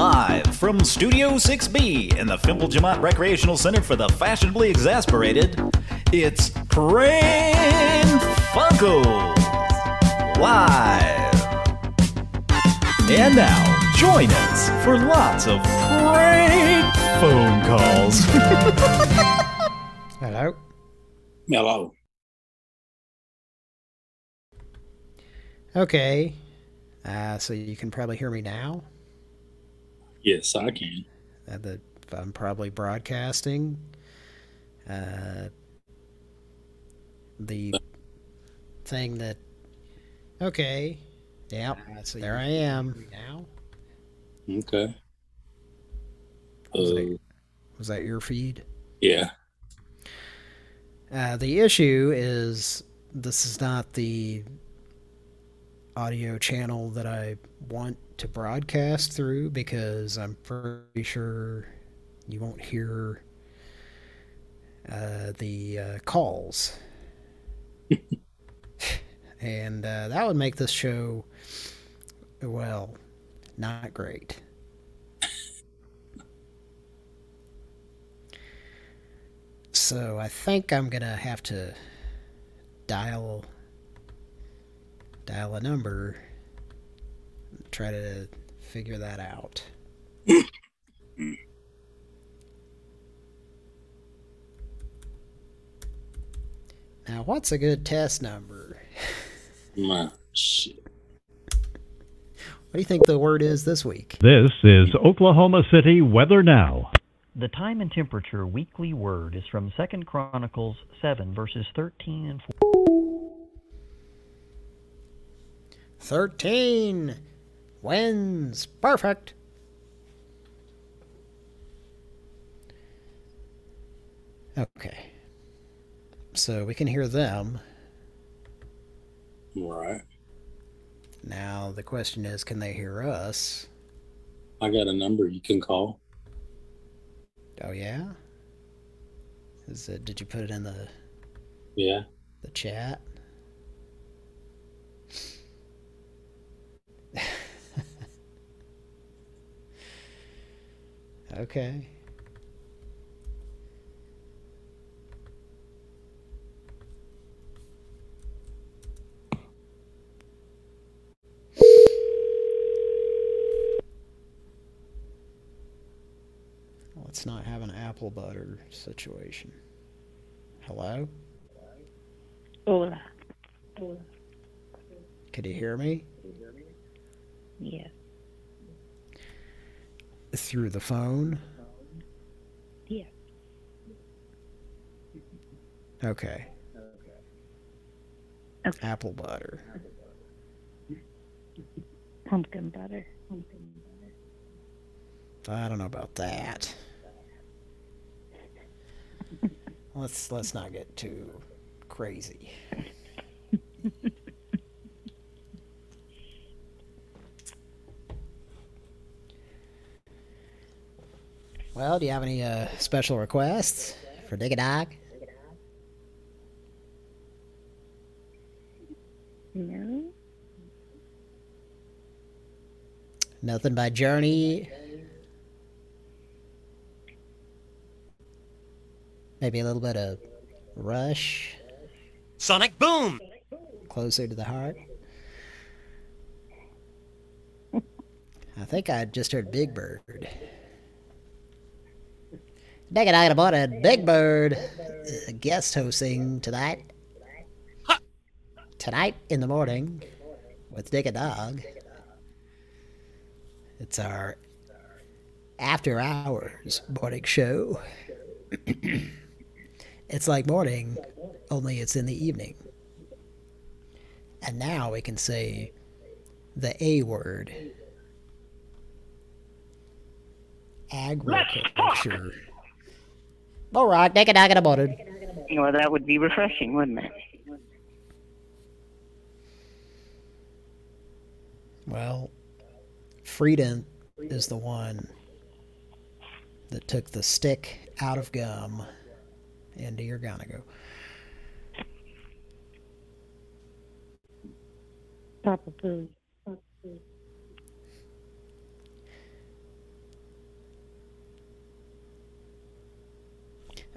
Live from Studio 6B in the Fimple Jamont Recreational Center for the Fashionably Exasperated, it's Pran Funkels Live. And now, join us for lots of prank phone calls. Hello. Hello. Okay. Uh, so you can probably hear me now. Yes, I can. Uh, the, I'm probably broadcasting. Uh, the thing that. Okay. Yep. So there I am now. Okay. Was, Uh, that, was that your feed? yeah. Uh, the issue is this is not the audio channel that I want to broadcast through because I'm pretty sure you won't hear uh, the uh, calls. and uh, that would make this show, well, not great. So I think I'm gonna have to dial dial a number, try to figure that out. now, what's a good test number? My shit. What do you think the word is this week? This is Oklahoma City Weather Now. The time and temperature weekly word is from Second Chronicles 7 verses 13 and 14. 13 wins. Perfect. Okay. So we can hear them. Right. Now the question is can they hear us? I got a number you can call. Oh yeah? Is it did you put it in the Yeah. the chat? Okay. Let's not have an apple butter situation. Hello? Hola. Could you hear me? Yes. Through the phone? Yes. Okay. Okay. Apple butter. Pumpkin butter. I don't know about that. let's let's not get too crazy. Well, do you have any uh, special requests for Dig a Dog? No. Nothing by Journey. Maybe a little bit of Rush. Sonic Boom! Closer to the heart. I think I just heard Big Bird. Dig it out about a Big Bird uh, guest hosting tonight. Tonight in the morning with Dig a Dog. It's our after hours morning show. it's like morning, only it's in the evening. And now we can say the A word. Agriculture. All right, take a dog about it. Well, that would be refreshing, wouldn't it? Well, Frieden is the one that took the stick out of gum into your Gonago. Papa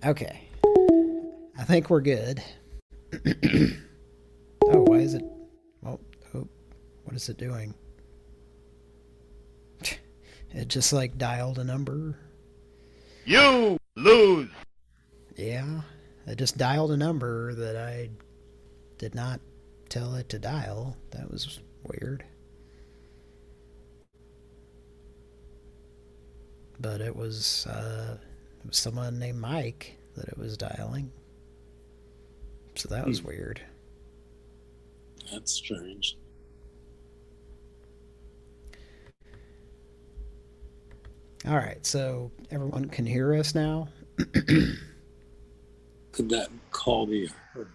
Okay. I think we're good. oh, why is it? Well, oh, what is it doing? It just like dialed a number. You lose. Yeah, it just dialed a number that I did not tell it to dial. That was weird. But it was, uh, it was someone named Mike that it was dialing. So that was hmm. weird. That's strange. All right, so everyone can hear us now. Could that call be heard?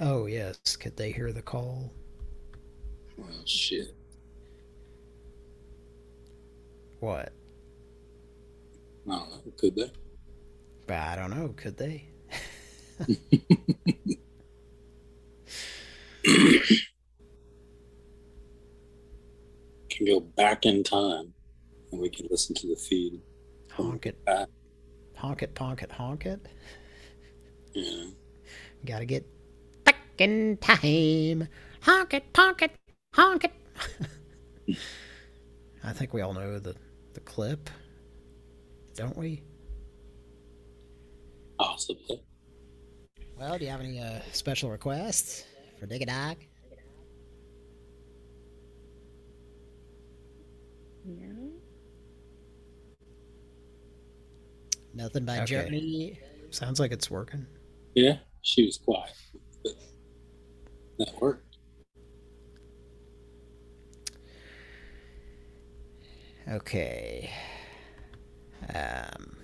Oh yes, could they hear the call? Well, shit. What? I don't know. Could they? But I don't know. Could they? Can go back in time and we can listen to the feed. Honk it, Back. honk it, honk it, honk it. Yeah. Gotta get back in time. Honk it, honk it, honk it. I think we all know the, the clip, don't we? Possibly. Well, do you have any uh, special requests for Dig a Dog? No. Nothing by Okay. Journey. Sounds like it's working. Yeah, she was quiet. That worked. Okay. Um,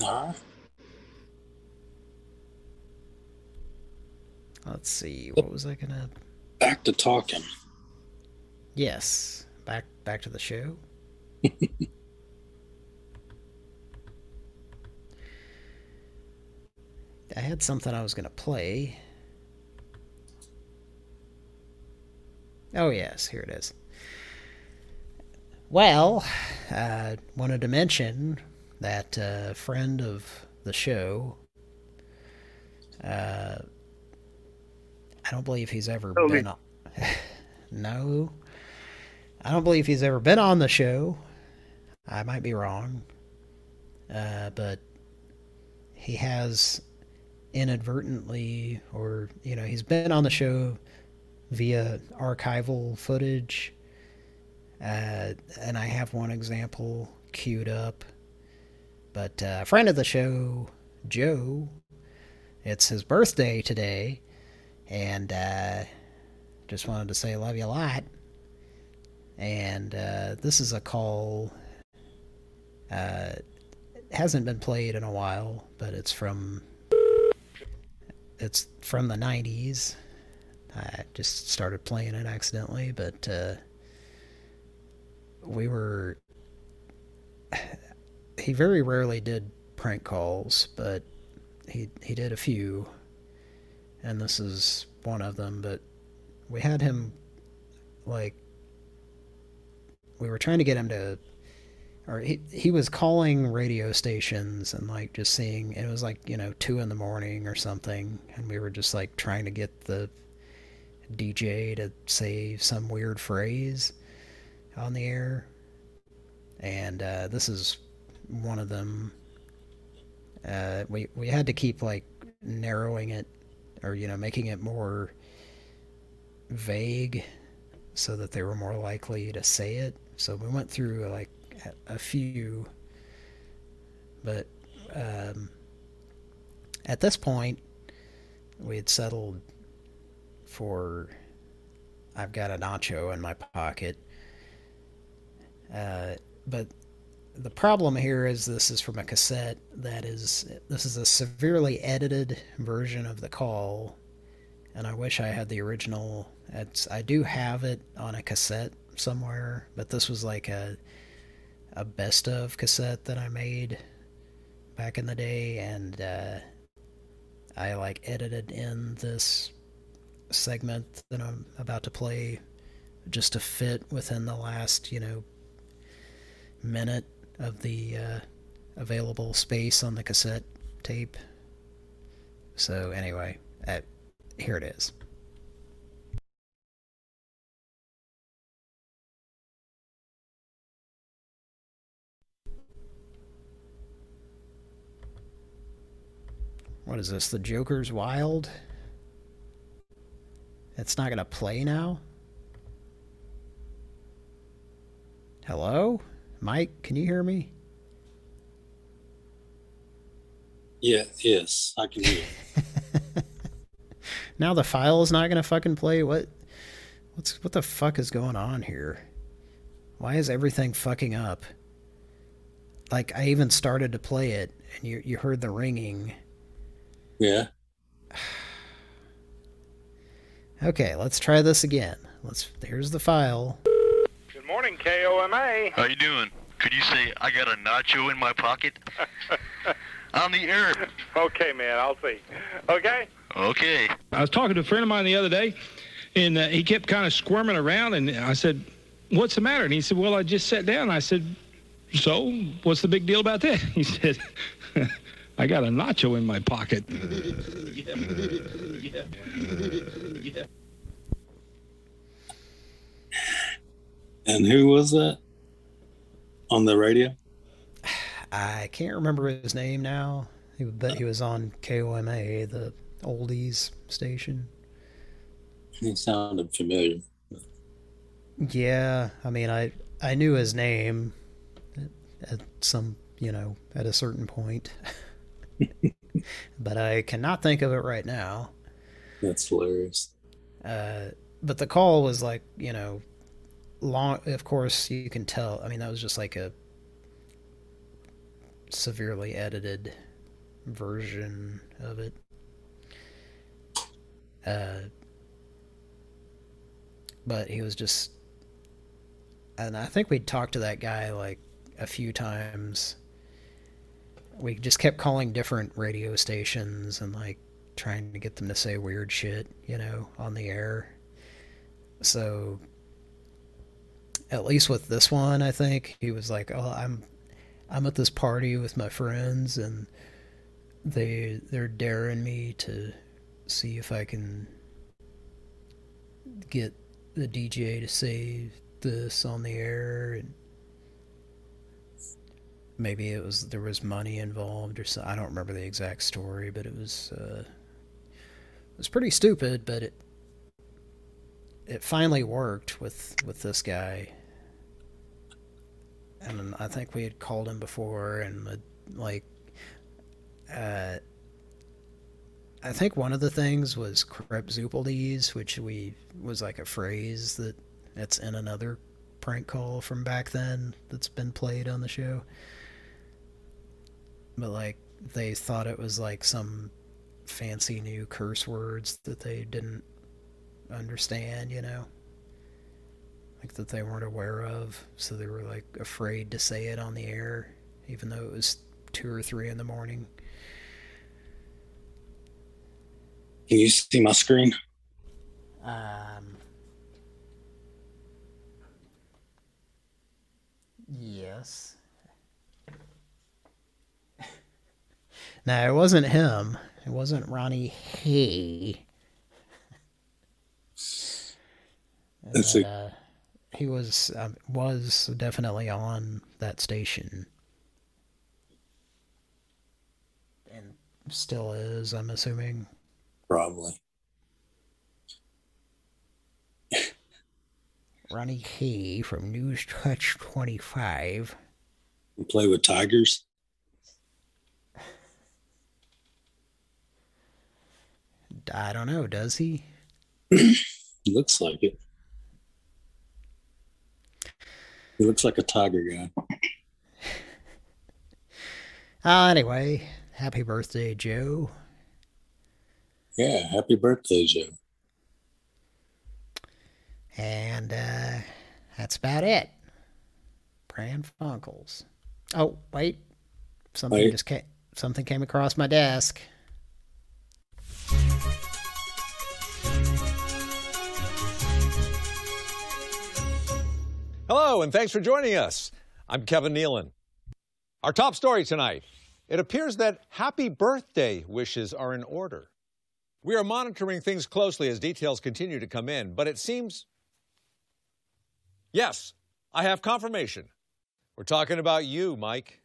right. let's see. What was I gonna? Back to talking. Yes. Back back to the show. I had something I was gonna play. Oh yes, here it is. Well, uh, wanted to mention that uh, friend of the show. Uh, I don't believe he's ever been on. no, I don't believe he's ever been on the show. I might be wrong, uh, but he has inadvertently, or you know, he's been on the show via archival footage. Uh, and I have one example queued up. But uh, friend of the show, Joe, it's his birthday today, and uh, just wanted to say I love you a lot. And uh, this is a call. Uh, hasn't been played in a while, but it's from it's from the '90s. I just started playing it accidentally, but uh, we were. He very rarely did prank calls, but he he did a few, and this is one of them. But we had him like we were trying to get him to or he he was calling radio stations and like just seeing it was like you know two in the morning or something and we were just like trying to get the DJ to say some weird phrase on the air. And uh, this is one of them. Uh, we we had to keep like narrowing it or you know making it more vague so that they were more likely to say it. So we went through like a- few. But um, at this point we had settled for I've got a nacho in my pocket uh, but the problem here is this is from a cassette that is this is a severely edited version of the call and I wish I had the original. It's I do have it on a cassette somewhere but this was like a a best of cassette that I made back in the day and uh, I like edited in this segment that I'm about to play just to fit within the last you know minute of the uh, available space on the cassette tape. So anyway, uh, here it is. What is this? The Joker's Wild? It's not going to play now? Hello? Mike, can you hear me? Yeah, yes, I can hear. now the file is not going to fucking play? What what's what the fuck is going on here? Why is everything fucking up? Like I even started to play it and you you heard the ringing. Yeah. Okay, let's try this again. Let's here's the file. Good morning, KOMA. How you doing? Could you say I got a nacho in my pocket? On the air. Okay, man, I'll see. Okay? Okay. I was talking to a friend of mine the other day, and uh, he kept kind of squirming around, and I said, "What's the matter?" And he said, "Well, I just sat down." I said, "So, what's the big deal about that?" He said, "I got a nacho in my pocket." yeah. Yeah. Yeah. And who was that on the radio? I can't remember his name now, but he was on KOMA, the oldies station. He sounded familiar. Yeah, I mean, I I knew his name at, some, you know, at a certain point, but I cannot think of it right now. That's hilarious. Uh, but the call was like, you know, long. Of course, you can tell. I mean, that was just like a severely edited version of it. Uh, but he was just, and I think we'd talked to that guy like a few times. We just kept calling different radio stations and like trying to get them to say weird shit, you know, on the air. So at least with this one, I think he was like, "Oh, I'm I'm at this party with my friends and they they're daring me to see if I can get the DJ to say this on the air and maybe it was there was money involved or so I don't remember the exact story but it was uh it was pretty stupid but it it finally worked with with this guy and I think we had called him before and like uh I think one of the things was Krepzupeldes, which we was like a phrase that that's in another prank call from back then that's been played on the show. But like they thought it was like some fancy new curse words that they didn't understand, you know? Like that they weren't aware of, so they were like afraid to say it on the air, even though it was two or three in the morning. Can you see my screen? Um. Yes. no, it wasn't him. It wasn't Ronnie Hay. That's uh, he was um, was definitely on that station, and still is. I'm assuming. Probably. Ronnie Hay from News Touch 25. You play with tigers? I don't know, does he? Looks like it. He looks like a tiger guy. Uh, anyway, happy birthday, Joe. Yeah, happy birthday, Joe. And uh, that's about it. Pran Funkels. Oh, wait. Something Wait. just came, something came across my desk. Hello, and thanks for joining us. I'm Kevin Nealon. Our top story tonight it appears that happy birthday wishes are in order. We are monitoring things closely as details continue to come in, but it seems. Yes, I have confirmation. We're talking about you, Mike.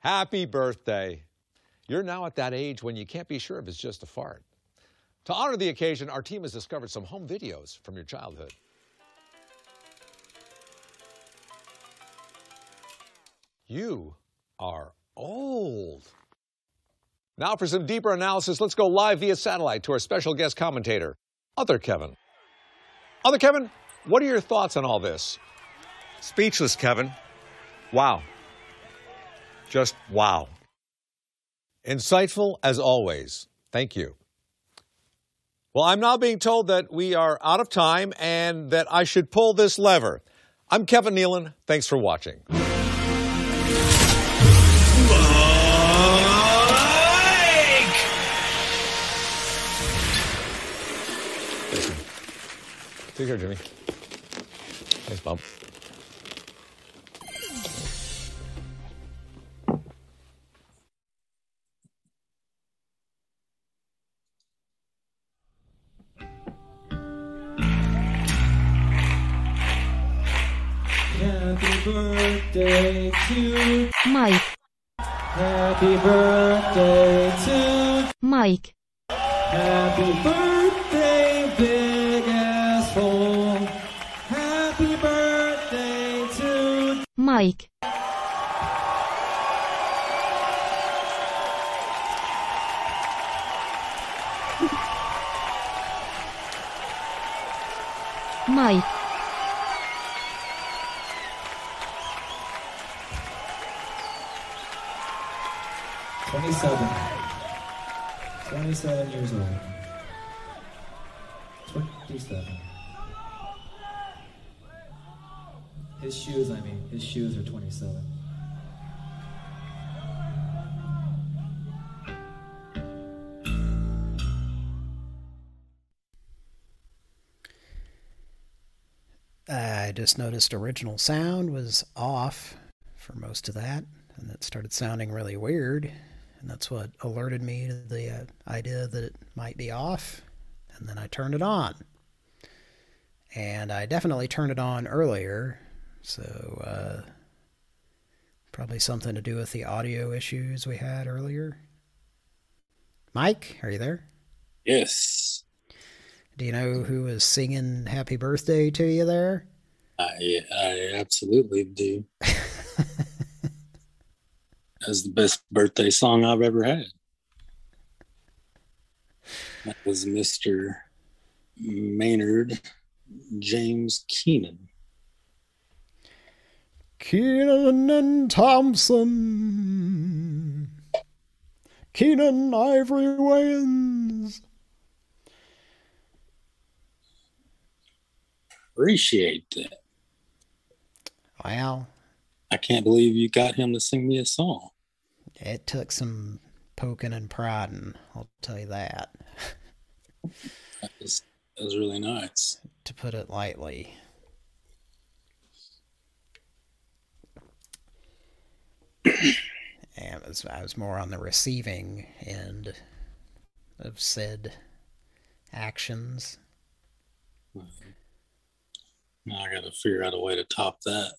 Happy birthday. You're now at that age when you can't be sure if it's just a fart. To honor the occasion, our team has discovered some home videos from your childhood. You are old. Now, for some deeper analysis, let's go live via satellite to our special guest commentator, Other Kevin. Other Kevin, what are your thoughts on all this? Speechless, Kevin. Wow. Just wow. Insightful as always. Thank you. Well, I'm now being told that we are out of time and that I should pull this lever. I'm Kevin Nealon. Thanks for watching. Take care, Jimmy. Thanks, Bob. Happy birthday to Mike, Happy birthday to Mike, Happy birthday, Mike, Mike, twenty-seven. Twenty-seven years old. Twenty-seven. His shoes, I mean, his shoes are twenty-seven. I just noticed original sound was off for most of that, and it started sounding really weird. And that's what alerted me to the uh, idea that it might be off. And then I turned it on. And I definitely turned it on earlier. So, uh, probably something to do with the audio issues we had earlier. Mike, are you there? Yes. Do you know who was singing happy birthday to you there? I, I absolutely do. That's the best birthday song I've ever had. That was Mr. Maynard James Keenan. Kenan and Thompson. Keenen Ivory Wayans. Appreciate that. Well, I can't believe you got him to sing me a song. it took some poking and prodding, I'll tell you that, That was, that was really nice. to put it lightly. And was, I was more on the receiving end of said actions. Now I got to figure out a way to top that.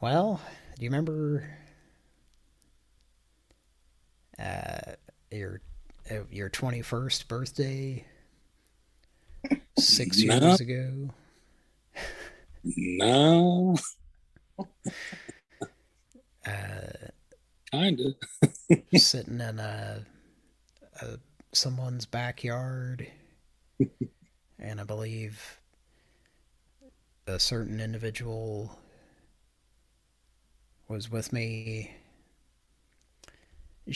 Well, do you remember uh, your uh, your twenty first birthday six No. years ago? No, Uh, kind of. sitting in a, a someone's backyard, and I believe a certain individual was with me.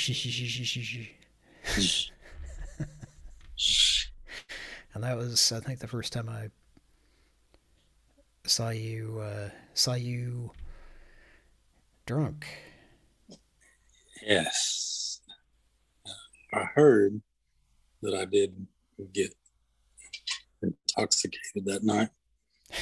and that was, I think, the first time I saw you uh, saw you drunk. Yes. I heard that I did get intoxicated that night.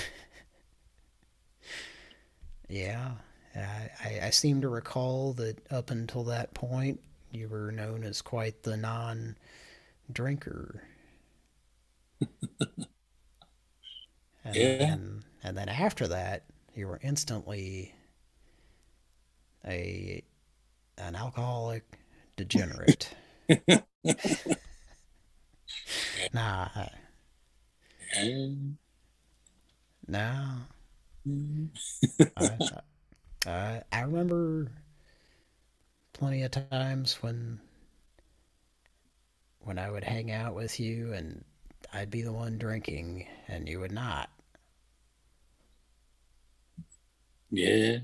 Yeah, I, I, I seem to recall that up until that point, you were known as quite the non-drinker. and, Yeah. and, and then after that, you were instantly a an alcoholic degenerate. nah, no. I, I, I remember plenty of times when when I would hang out with you and I'd be the one drinking and you would not. Yeah,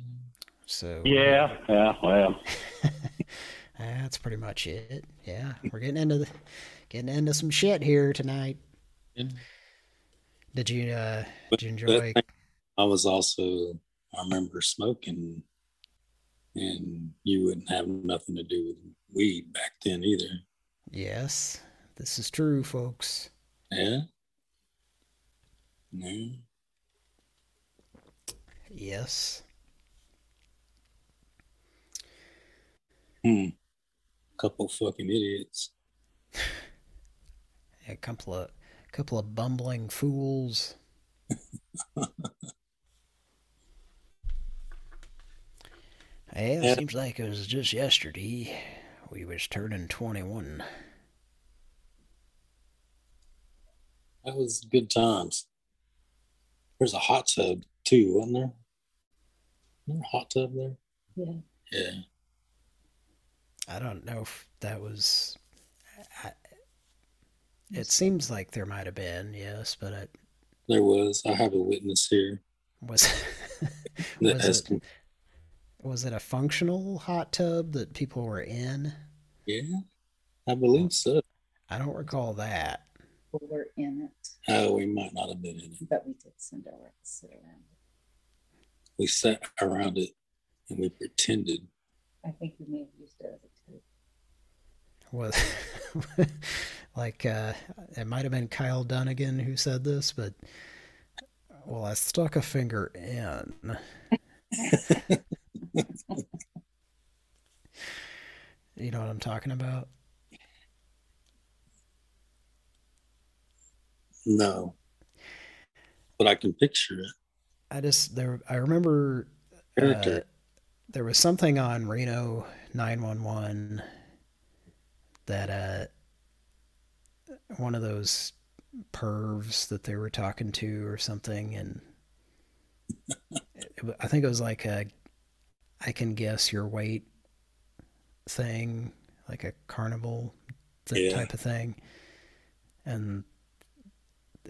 So Yeah, yeah, well. that's pretty much it. Yeah, we're getting into the, getting into some shit here tonight. Did you uh did you enjoy But I was also, I remember smoking, and you wouldn't have nothing to do with weed back then either. Yes, this is true, folks. Yeah. No. Yes. Hmm. Couple fucking idiots. A couple of couple of bumbling fools. Yeah, Yeah. seems like it was just yesterday. We was turning 21. That was good times. There's a hot tub too, wasn't there? Wasn't there a hot tub there? Yeah. Yeah. I don't know if that was. I, it seems like there might have been, yes, but it There was. I have a witness here. was. was has it, was it a functional hot tub that people were in? Yeah, I believe so. I don't recall that. We were in it, Oh, we might not have been in it. but we did send our sit around. We sat around it and we pretended. I think we may have used it as a too. was like uh it might have been Kyle Dunnigan who said this, but well, I stuck a finger in. you know what I'm talking about? No. But I can picture it. I just there I remember uh, there was something on Reno 911 that uh one of those pervs that they were talking to or something and it, I think it was like a I can guess your weight thing like a carnival th- Yeah. type of thing and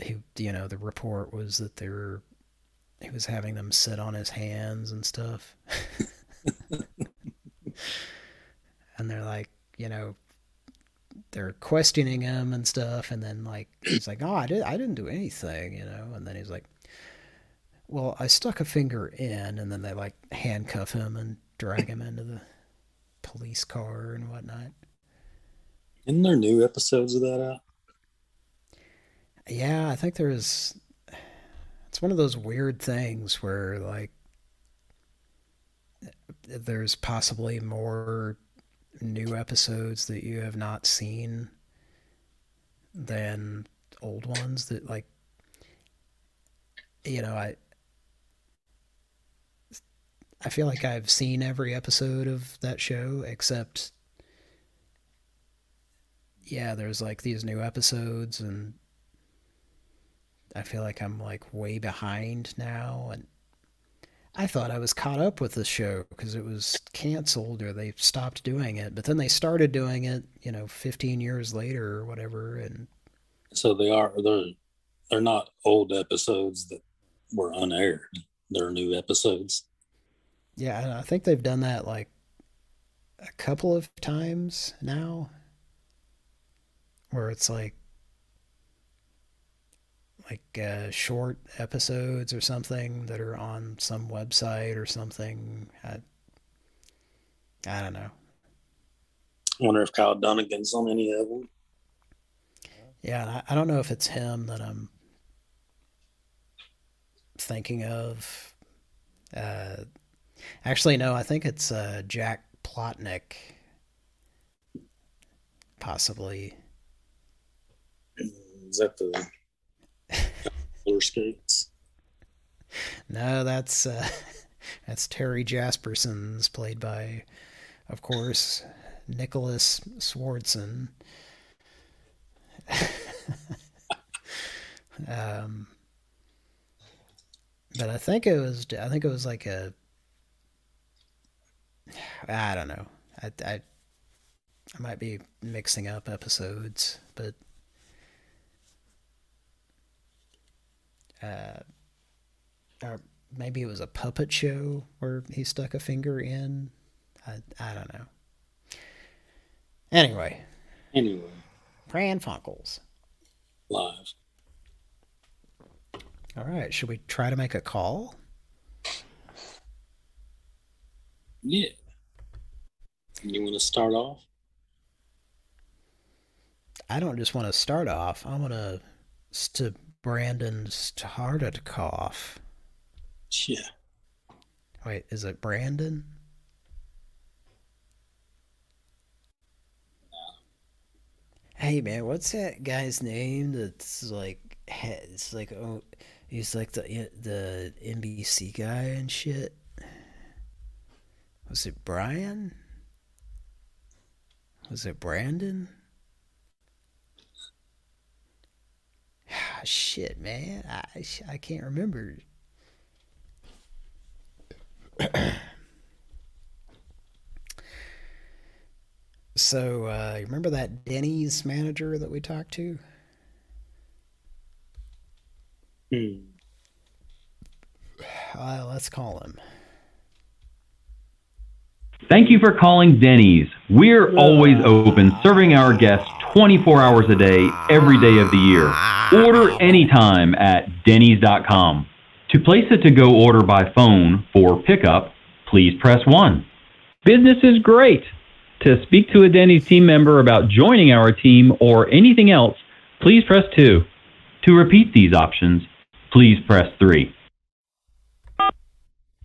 he you know the report was that they were he was having them sit on his hands and stuff and they're like you know they're questioning him and stuff and then like he's like oh i did i didn't do anything you know and then he's like well i stuck a finger in and then they like handcuff him and drag him into the police car and whatnot Isn't there new episodes of that out? Yeah, I think there's. It's one of those weird things where, like, there's possibly more new episodes that you have not seen than old ones that, like, you know, I. I feel like I've seen every episode of that show except yeah, there's like these new episodes and I feel like I'm like way behind now and I thought I was caught up with the show because it was canceled or they stopped doing it, but then they started doing it, you know, 15 years later or whatever and So they are they're they're not old episodes that were unaired. They're new episodes. yeah, and I think they've done that like a couple of times now where it's like like uh, short episodes or something that are on some website or something. I, I don't know. I wonder if Kyle Dunnigan's on any of them. Yeah, I, I don't know if it's him that I'm thinking of. Uh, Actually, no, I think it's uh, Jack Plotnick. Possibly. Is that the roller skates? No, that's uh, that's Terry Jasperson's, played by, of course, Nicholas Swardson. um, but I think it was I think it was like a I don't know. I I, I might be mixing up episodes, but uh, or maybe it was a puppet show where he stuck a finger in. I I don't know. Anyway, Anyway, Pran Funkels. live. All right, should we try to make a call? Yeah. You want to start off? I don't just want to start off. I want to to Brandon started cough. Yeah. Wait, is it Brandon? Hey man, what's that guy's name? That's like, it's like, oh, he's like the the NBC guy and shit. Was it Brian? Was it Brandon? Ah, Shit, man, I I can't remember. So, uh, you remember that Denny's manager that we talked to? Hmm. Uh, let's call him. Thank you for calling Denny's. We're always open, serving our guests 24 hours a day, every day of the year. Order anytime at Denny's.com. To place a to go order by phone for pickup, please press 1. Business is great. To speak to a Denny's team member about joining our team or anything else, please press 2. To repeat these options, please press 3.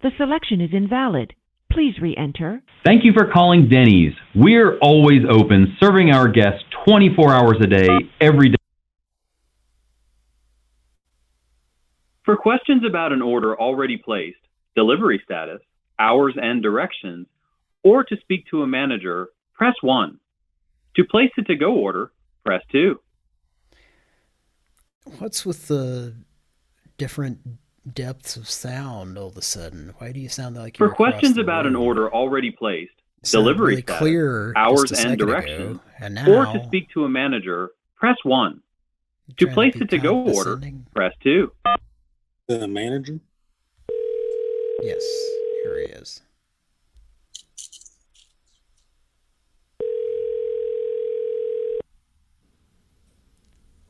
The selection is invalid. Please re-enter. Thank you for calling Denny's. We're always open, serving our guests 24 hours a day, every day. For questions about an order already placed, delivery status, hours and directions, or to speak to a manager, press 1. To place a to go order, press 2. What's with the different depths of sound all of a sudden? Why do you sound like For you're across questions the about an order already placed, Sounded delivery really status, clear hours and second ago, directions, and or to speak to a manager, press 1. To trying to place be a to go order, press 2. The manager? Yes, here he is.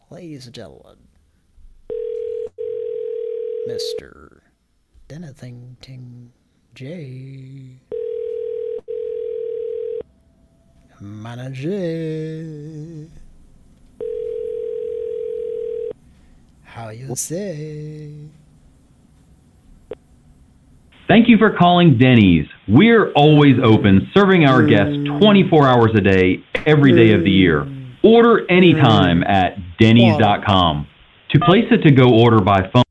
Ladies and gentlemen, Mr. Denethington J. Manager. How you say? Thank you for calling Denny's. We're always open, serving our guests 24 hours a day, every day of the year. Order anytime at Denny's.com. To place a to go order by phone.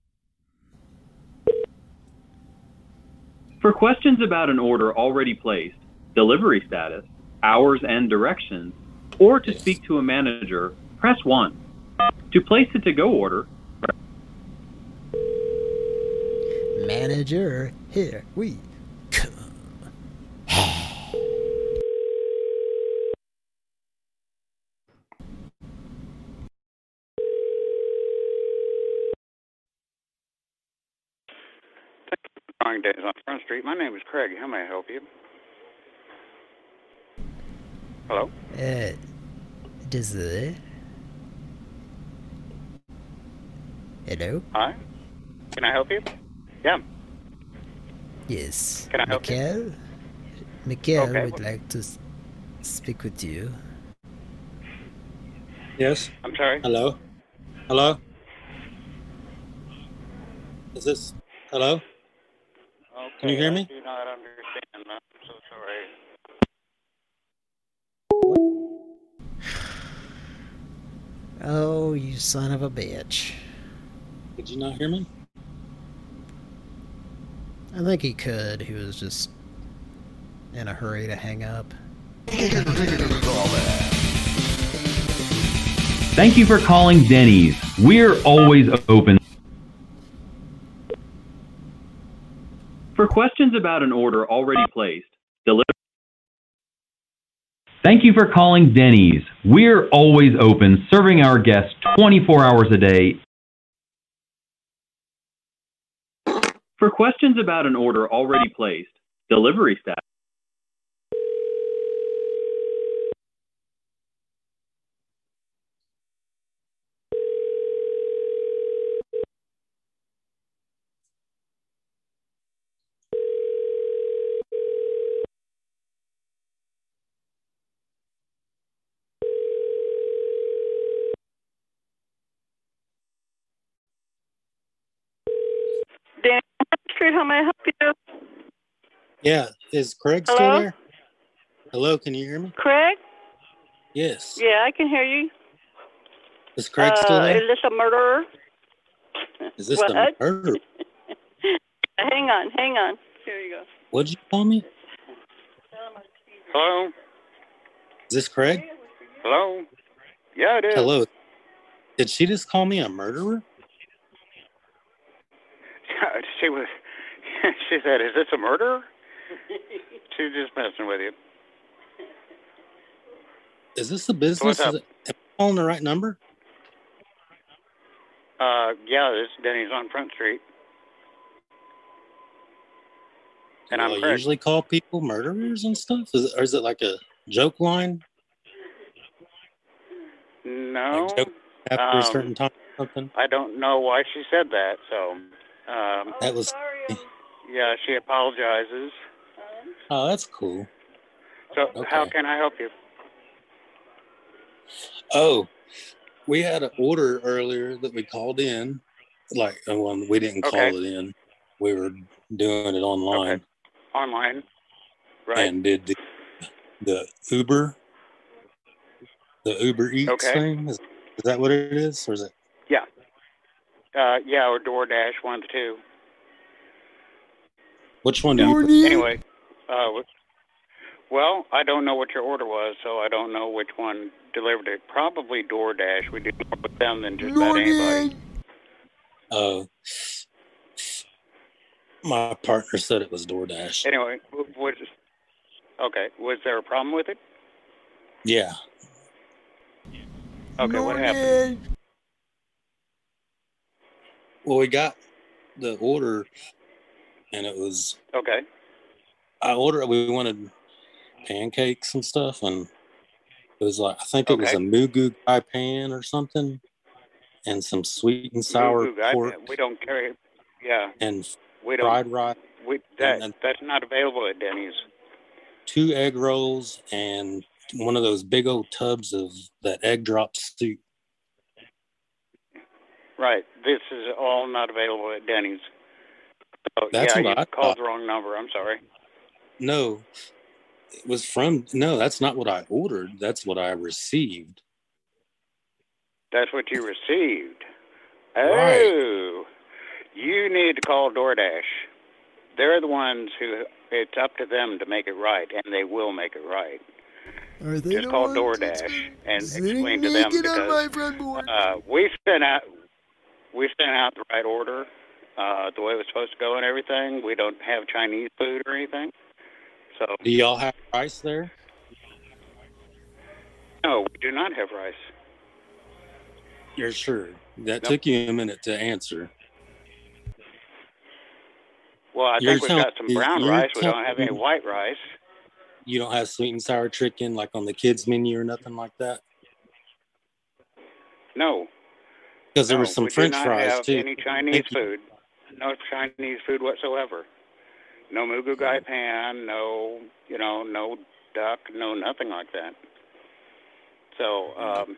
For questions about an order already placed, delivery status, hours and directions, or to speak to a manager, press 1. To place a to go order, Manager, here we come. Calling Days on Front Street. My name is Craig. How may I help you? Hello? Uh, does the hello? Hi? Can I help you? Yeah. Yes. Can I help you? Mikhail? Mikhail Okay, would what- like to speak with you. Yes. I'm sorry? Hello? Hello? Is this. Hello? Can you hear me? I do not understand. I'm so sorry. Oh, you son of a bitch. Did you not hear me? I think he could. He was just in a hurry to hang up. Thank you for calling Denny's. We're always open. Questions about an order already placed, deliver. Thank you for calling Denny's. We're always open, serving our guests 24 hours a day. For questions about an order already placed, delivery status. Dan Street, how may I help you? Yeah. Is Craig Hello? still there? Hello, can you hear me? Craig? Yes. Yeah, I can hear you. Is Craig still Uh, there? Is this a murderer? Is this what? the murder? hang on, hang on. Here you go. What'd you call me? Hello? Is this Craig? Hello? Yeah, it is. Hello. Did she just call me a murderer? she was. She said, "Is this a murder?" She's just messing with you. Is this the business? What's up? Is it- Am I calling the right number? Uh, yeah, this is Denny's on Front Street. And I'm Do I Craig. usually call people murderers and stuff? Is it, or is it like a joke line? No. Like joke after Um, a certain time or something? I don't know why she said that. So, um, That was. yeah, she apologizes. Oh, that's cool. So, how can I help you? Oh, we had an order earlier that we called in. Like, uh, well, we didn't call Okay. it in. We were doing it online Online. Right. and did the, the Uber, the Uber Eats Okay. thing. Is, is that what it is, or is it? Yeah. Uh, yeah, or DoorDash, one of the two. Which one do you? prefer? Anyway, uh, well, I don't know what your order was, so I don't know which one delivered it. Probably DoorDash. We do more with them than just about anybody. Uh, my partner said it was DoorDash. Anyway, w- was okay. Was there a problem with it? Yeah. Okay, what happened? Well, we got the order, and it was Okay. I ordered. We wanted pancakes and stuff, and it was like I think it was Okay. a moo goo gai pan or something, and some sweet and sour I- pork we don't carry. Yeah, and we don't. fried rice, We that and- that's not available at Denny's. two egg rolls, and one of those big old tubs of that egg drop soup. Right. This is all not available at Denny's. So, That's yeah, what you I called thought. the wrong number. I'm sorry. No, it was from. No, that's not what I ordered. That's what I received. That's what you received. Right. Oh, you need to call DoorDash. They're the ones who. It's up to them to make it right, and they will make it right. Are they Just call DoorDash and explain to them because uh, we sent out we sent out the right order, uh, the way it was supposed to go and everything. We don't have Chinese food or anything, so Do y'all have rice there? no, we do not have rice. You're sure? That Nope. took you a minute to answer. Well, I You're think we've got some brown rice. We don't have any white rice. You don't have sweet and sour chicken like on the kids menu or nothing like that? No, Because there no, was some we do French not fries have too. Any Chinese food? No Chinese food whatsoever. No moo goo gai pan. No, you know, no duck. No nothing like that. So um,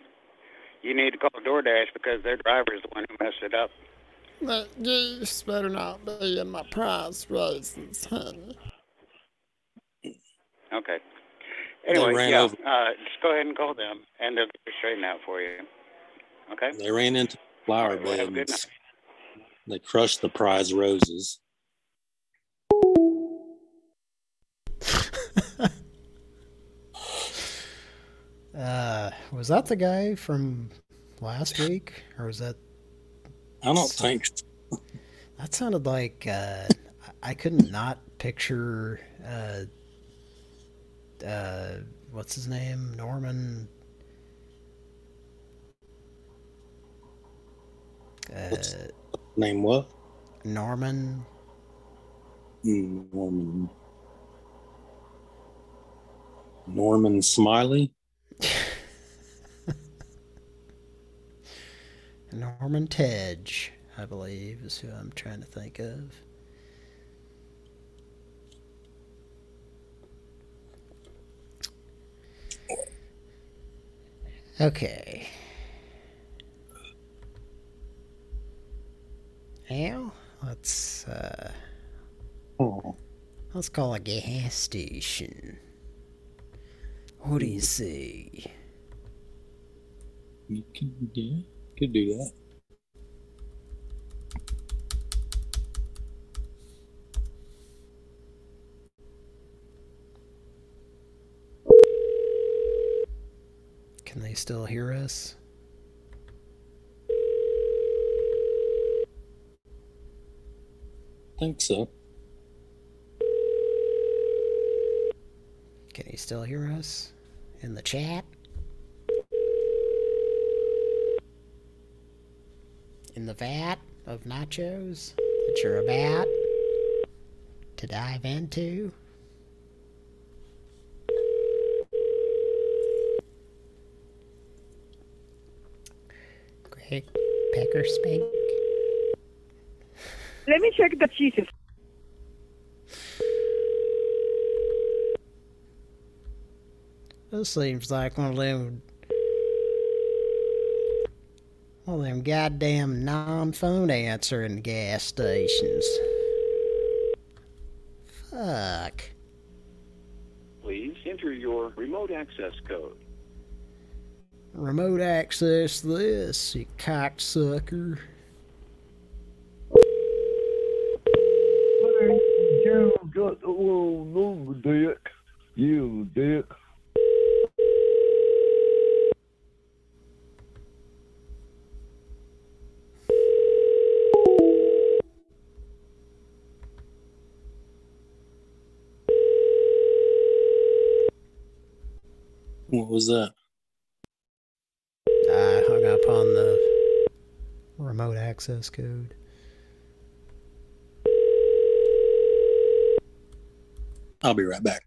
you need to call DoorDash because their driver is the one who messed it up. That geese better not be in my prize raisins, honey. Okay. Anyway, yeah, over- uh, just go ahead and call them, and they'll get straightened out for you. Okay. They ran into flower Well, have a beds. They crushed the prize roses. Uh, was that the guy from last week, or was that? I don't think so. That sounded like uh, I- couldn't not picture. Uh, uh, what's his name? Norman. Uh, Name what? Norman. Hmm, Norman. Norman Smiley. Norman Tedge, I believe, is who I'm trying to think of. Okay. Now, let's, uh, oh. let's call a gas station. What do you say? You yeah, could do that. Can they still hear us? think so. Can you still hear us in the chat? In the vat of nachos that you're about to dive into? Greg Pecker Spank. Let me check the cheeses. This seems like one of them one of them goddamn non-phone answering gas stations. Fuck. Please enter your remote access code. Remote access this, you cocksucker. You got the little number, dick. You dick. What was that? I hung up on the remote access code. I'll be right back.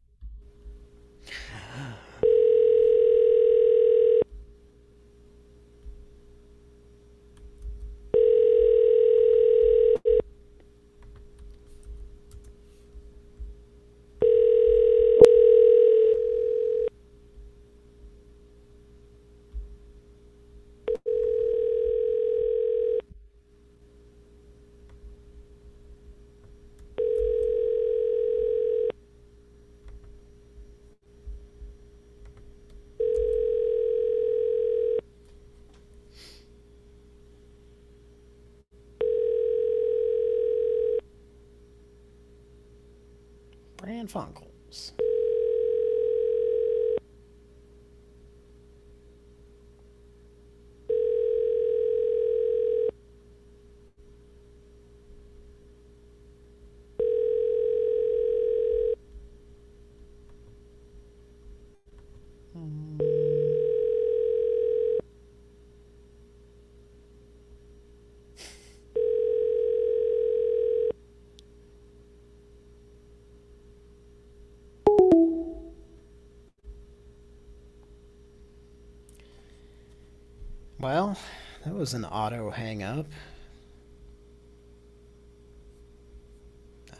That was an auto hang up.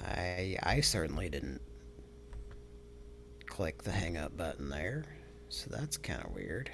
I I certainly didn't click the hang up button there. So that's kind of weird.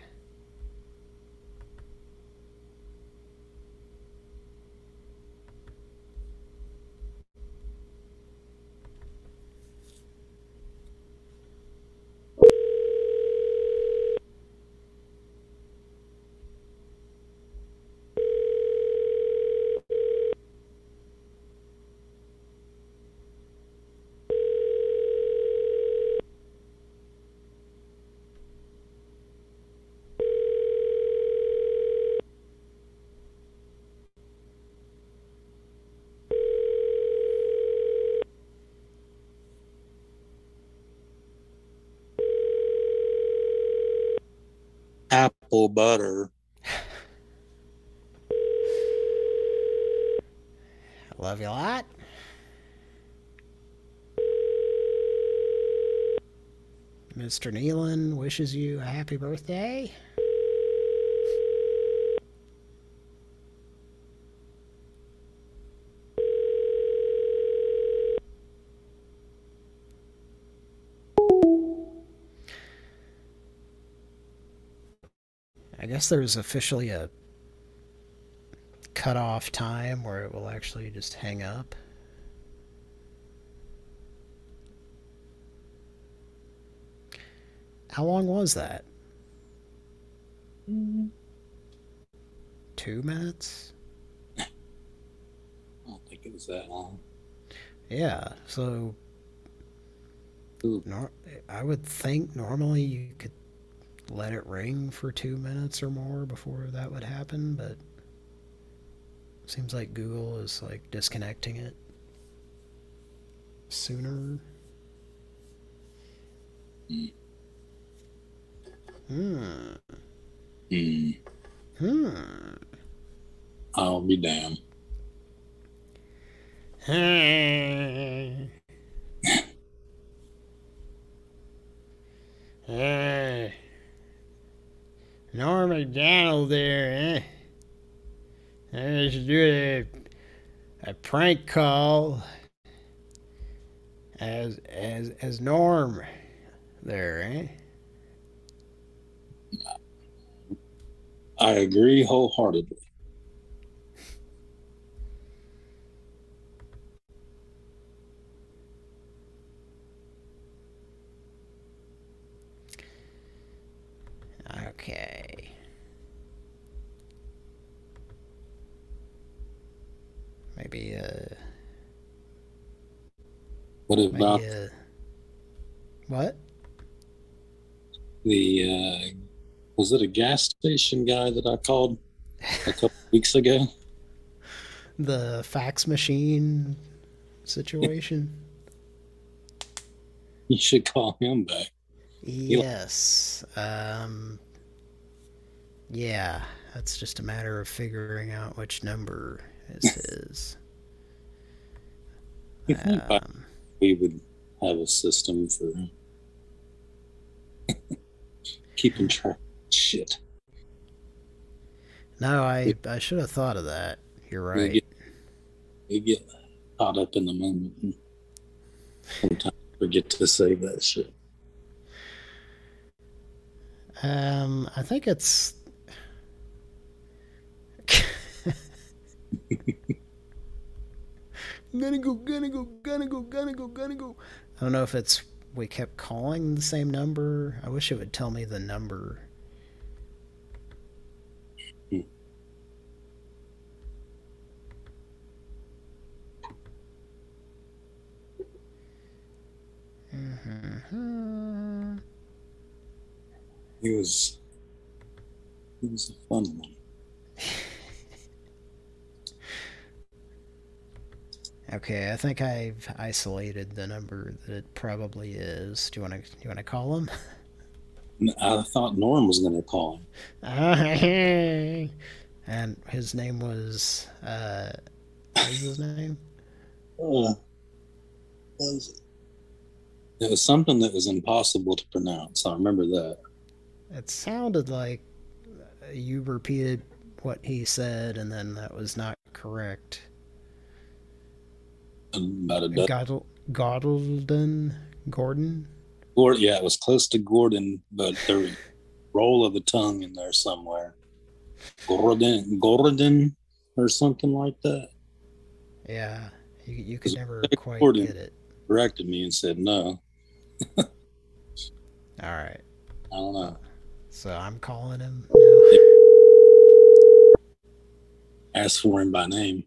Apple butter. Love you a lot. Mr. Nealon wishes you a happy birthday. Guess there's officially a cutoff time where it will actually just hang up. How long was that? Mm-hmm. Two minutes? I don't think it was that long. Yeah, so nor- I would think normally you could let it ring for two minutes or more before that would happen, but seems like Google is like disconnecting it sooner. Hmm. Hmm. Hmm. I'll be damned. Hey. Hey. Norm Macdonald there, eh? I should do a, a prank call as as as Norm there, eh? I agree wholeheartedly. Okay. Maybe uh What about maybe, uh, what? the uh was it a gas station guy that I called a couple weeks ago? The fax machine situation? You should call him back. Yes. Um Yeah, that's just a matter of figuring out which number is his. By- we would have a system for keeping track of shit. No, I I should have thought of that. You're We right. get, we get caught up in the moment and sometimes forget to save that shit. Um, I think it's. gonna go, gonna go, gonna go, gonna go, gonna go. I don't know if it's we kept calling the same number. I wish it would tell me the number. Mm-hmm. He was he was a fun one. Okay, I think I've isolated the number that it probably is. Do you want to? Do you want to call him? I thought Norm was going to call him. and his name was uh, what was his name? Uh, was it? It was something that was impossible to pronounce. I remember that. It sounded like you repeated what he said, and then that was not correct. About a dozen. Gordon. Gord, yeah, it was close to Gordon, but there was a roll of the tongue in there somewhere. Gordon, Gordon, or something like that. Yeah, you, you could never quite Gordon get it. corrected me and said no. All right. I don't know. So I'm calling him. Now. Ask for him by name.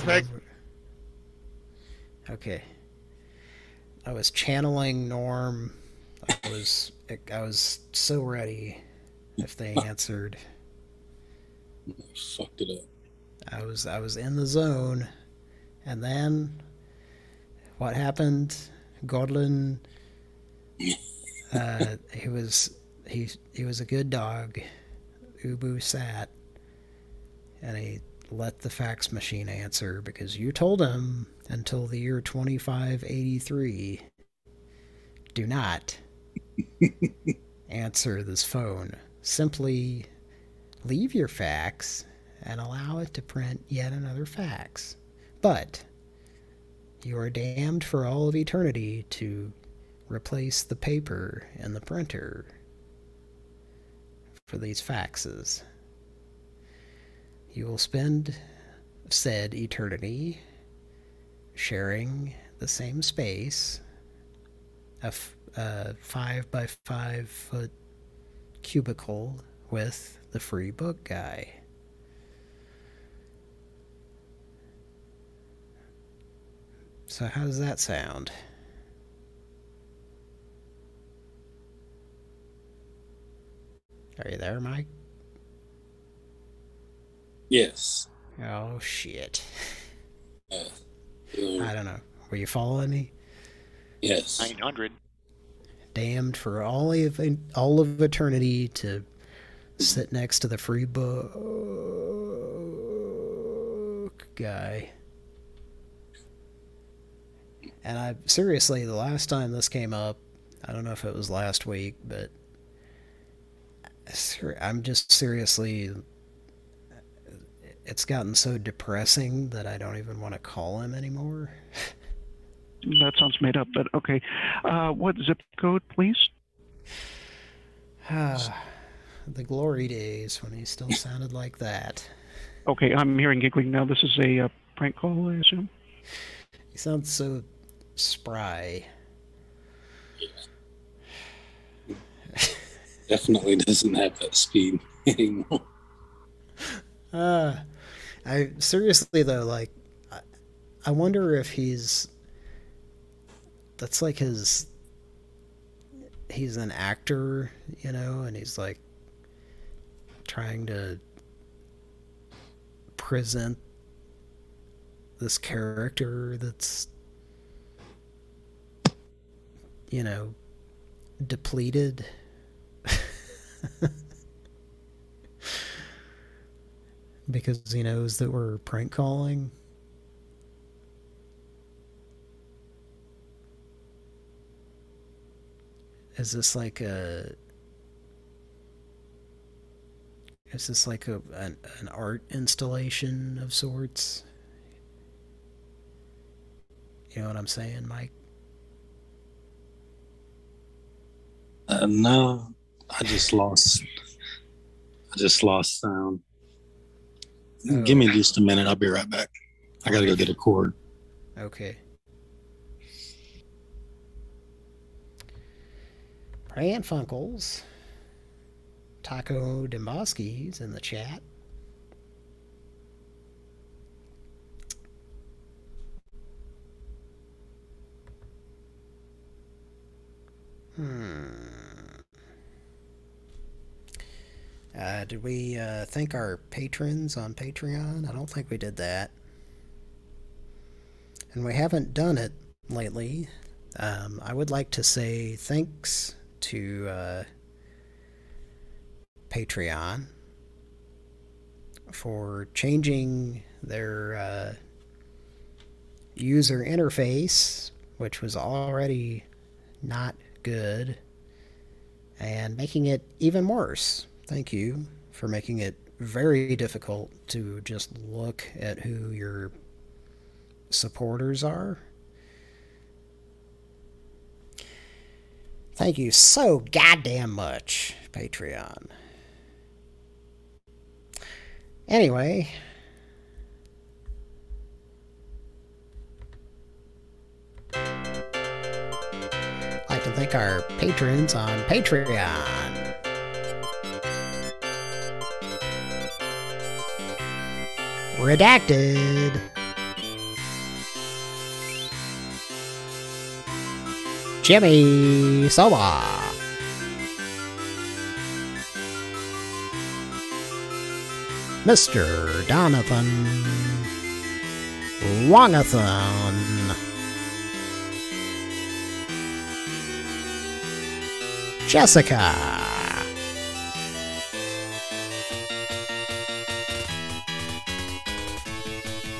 Perfect. Okay. I was channeling Norm. I was I was so ready if they answered. Fucked it up. I was I was in the zone, and then what happened? Godlin. Uh, he was he he was a good dog. Ubu sat, and he let the fax machine answer because you told him until the year twenty five eighty three. Do not answer this phone. Simply leave your fax and allow it to print yet another fax. But you are damned for all of eternity to replace the paper and the printer for these faxes. You will spend said eternity sharing the same space, a, f- a five by five foot cubicle with the free book guy. So, how does that sound? Are you there, Mike? Yes. Oh, shit. Uh, I don't know. Were you following me? Yes. 900. Damned for all of all of eternity to sit next to the free book guy. And I seriously, the last time this came up, I don't know if it was last week, but I'm just seriously. It's gotten so depressing that I don't even want to call him anymore. That sounds made up, but okay. Uh, what zip code, please? the glory days when he still sounded like that. Okay, I'm hearing giggling now. This is a uh, prank call, I assume. He sounds so spry. Definitely doesn't have that speed anymore. Uh, I seriously though, like, I, I wonder if he's. That's like his. He's an actor, you know, and he's like trying to present this character that's, you know, depleted. because he knows that we're prank calling. Is this like a is this like a an, an art installation of sorts? You know what I'm saying, Mike? Uh, no, I just lost. I just lost sound. Give me just a minute. I'll be right back. I gotta go get a cord. Okay. Pran Funkels. Taco Demboski's in the chat. Hmm. Uh, did we uh, thank our patrons on Patreon? I don't think we did that. And we haven't done it lately. Um, I would like to say thanks to uh, Patreon for changing their uh, user interface, which was already not good, and making it even worse. Thank you for making it very difficult to just look at who your supporters are. Thank you so goddamn much, Patreon. Anyway. Like to thank our patrons on Patreon. Redacted. Jimmy Soba. Mr. Donathan. Wongathon. Jessica.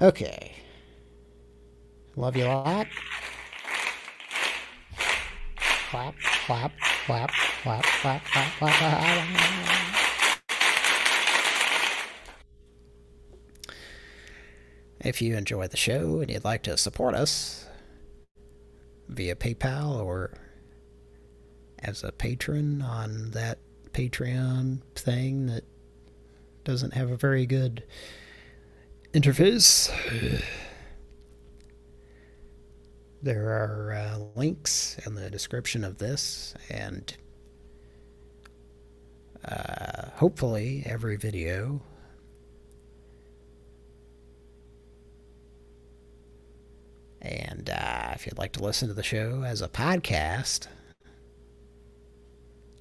Okay. Love you a lot. Clap, clap, clap, clap, clap, clap, clap, clap. If you enjoy the show and you'd like to support us via PayPal or as a patron on that Patreon thing that doesn't have a very good interface. There are uh, links in the description of this, and uh, hopefully every video. And uh, if you'd like to listen to the show as a podcast,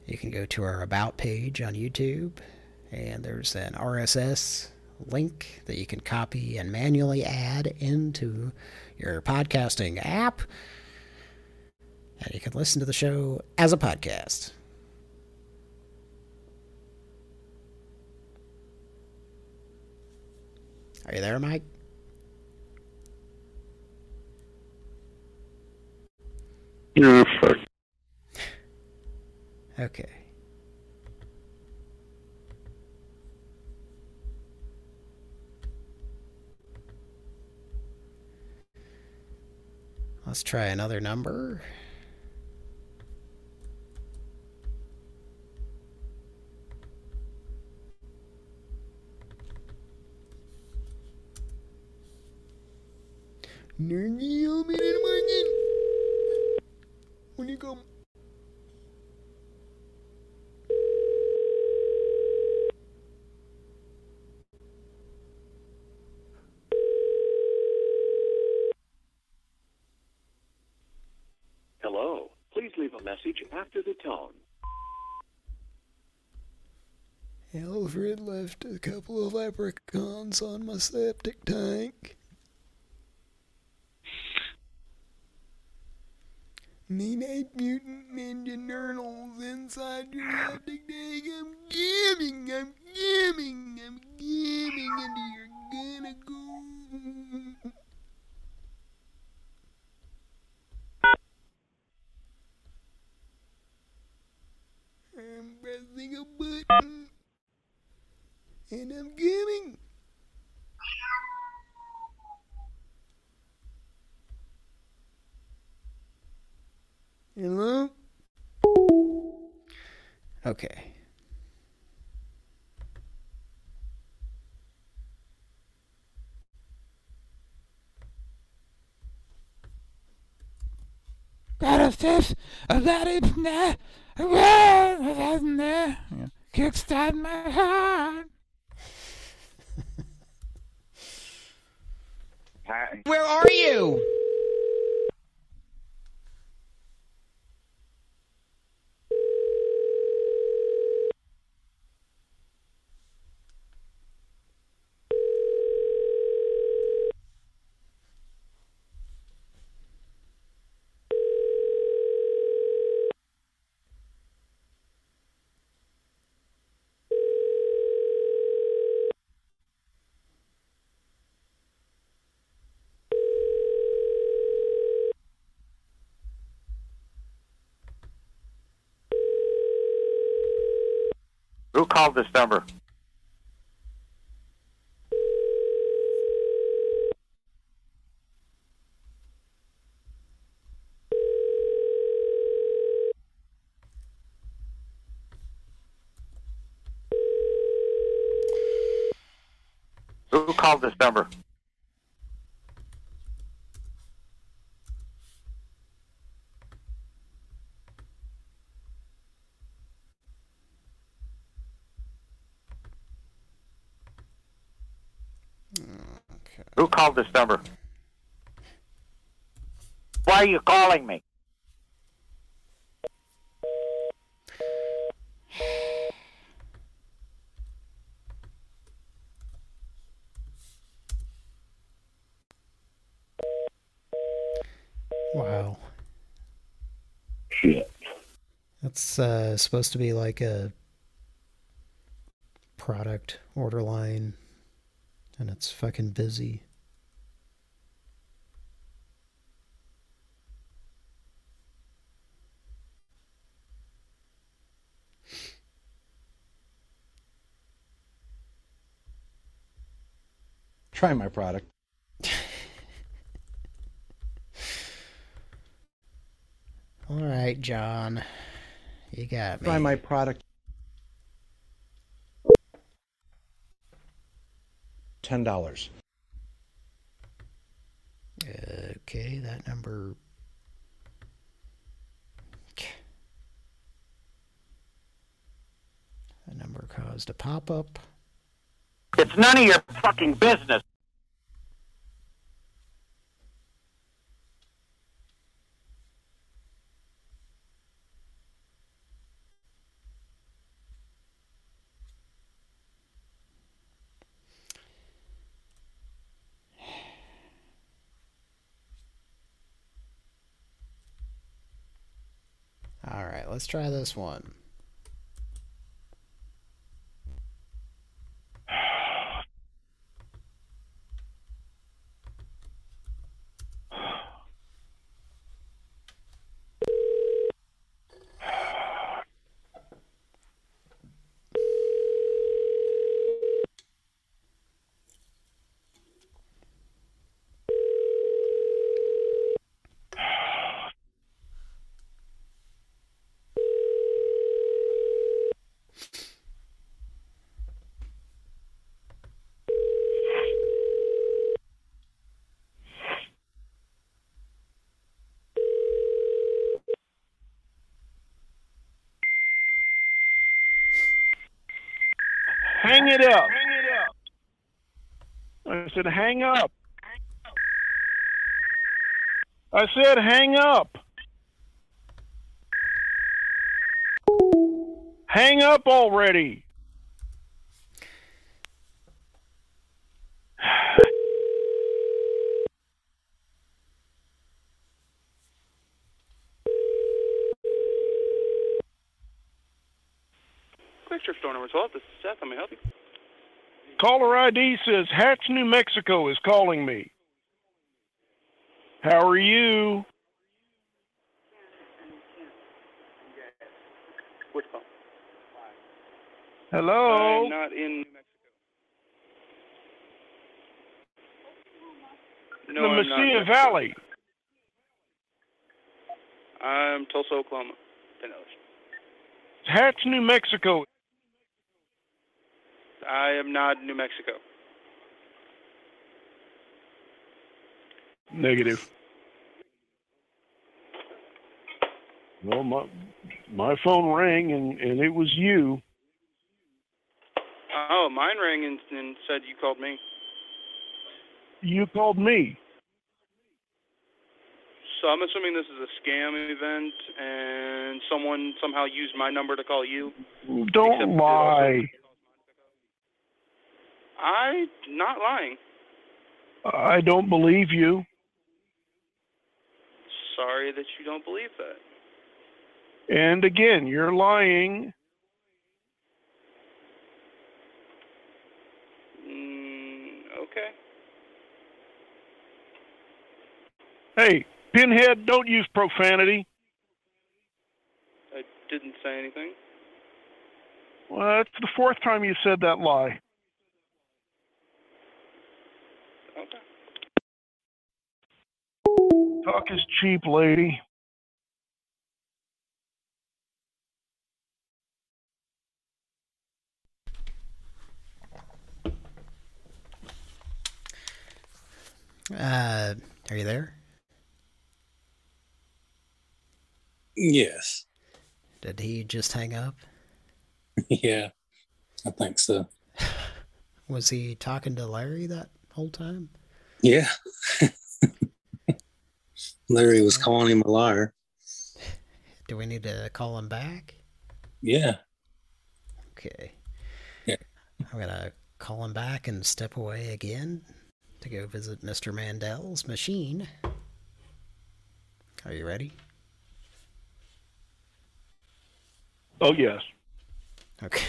you can go to our About page on YouTube, and there's an RSS link that you can copy and manually add into your podcasting app. And you can listen to the show as a podcast. Are you there, Mike? Fuck. Okay. Let's try another number. When you go. Hello. Please leave a message after the tone. Alfred left a couple of leprechauns on my septic tank. Teenage Mutant Ninja Turtles inside your septic tank. I'm jamming, I'm jamming, I'm jamming into your gonna go. I'm pressing a button. And I'm jamming. Hello? Okay. Got a fifth, a lot of nah, well, kickstart my heart. Where are you? Called this number? Who called this number? Who called this number? Why are you calling me? Wow. Shit. That's uh, supposed to be like a product order line, and it's fucking busy. Try my product. All right, John. You got me. Try my product. Ten dollars. Okay, that number. That number caused a pop up. It's none of your fucking business. All right, let's try this one. Hang it up. I said, hang up. I said, hang up. Hang up already. QuikTrip Store number 12. This is Seth. How may I help you? Caller ID says Hatch, New Mexico is calling me. How are you? Which phone? Hello? I'm not in New Mexico. No, the I'm not in Mesilla Valley. I'm Tulsa, Oklahoma. Dollars. New Mexico. I am not in New Mexico. Negative. Well, my my phone rang and and it was you. Oh, mine rang and, and said you called me. You called me. So I'm assuming this is a scam event, and someone somehow used my number to call you. Don't lie. I'm not lying. I don't believe you. Sorry that you don't believe that. And again, you're lying. Mm, okay. Hey, Pinhead, don't use profanity. I didn't say anything. Well, that's the fourth time you said that lie. Okay. Talk is cheap, lady. Uh, are you there? Yes. Did he just hang up? yeah, I think so. Was he talking to Larry that whole time? Yeah. Larry was calling him a liar. Do we need to call him back? Yeah. Okay. Yeah. I'm gonna call him back and step away again to go visit Mr. Mandel's machine. Are you ready? Oh, yes. Okay.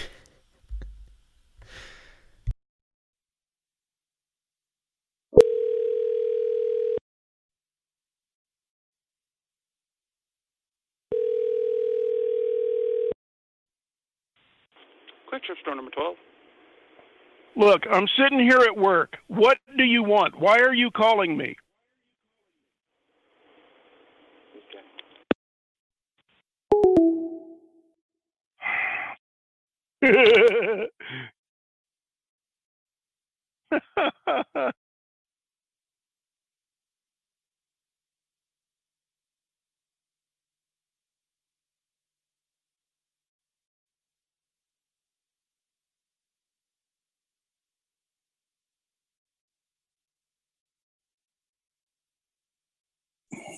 QuikTrip store number 12. Look, I'm sitting here at work. What do you want? Why are you calling me?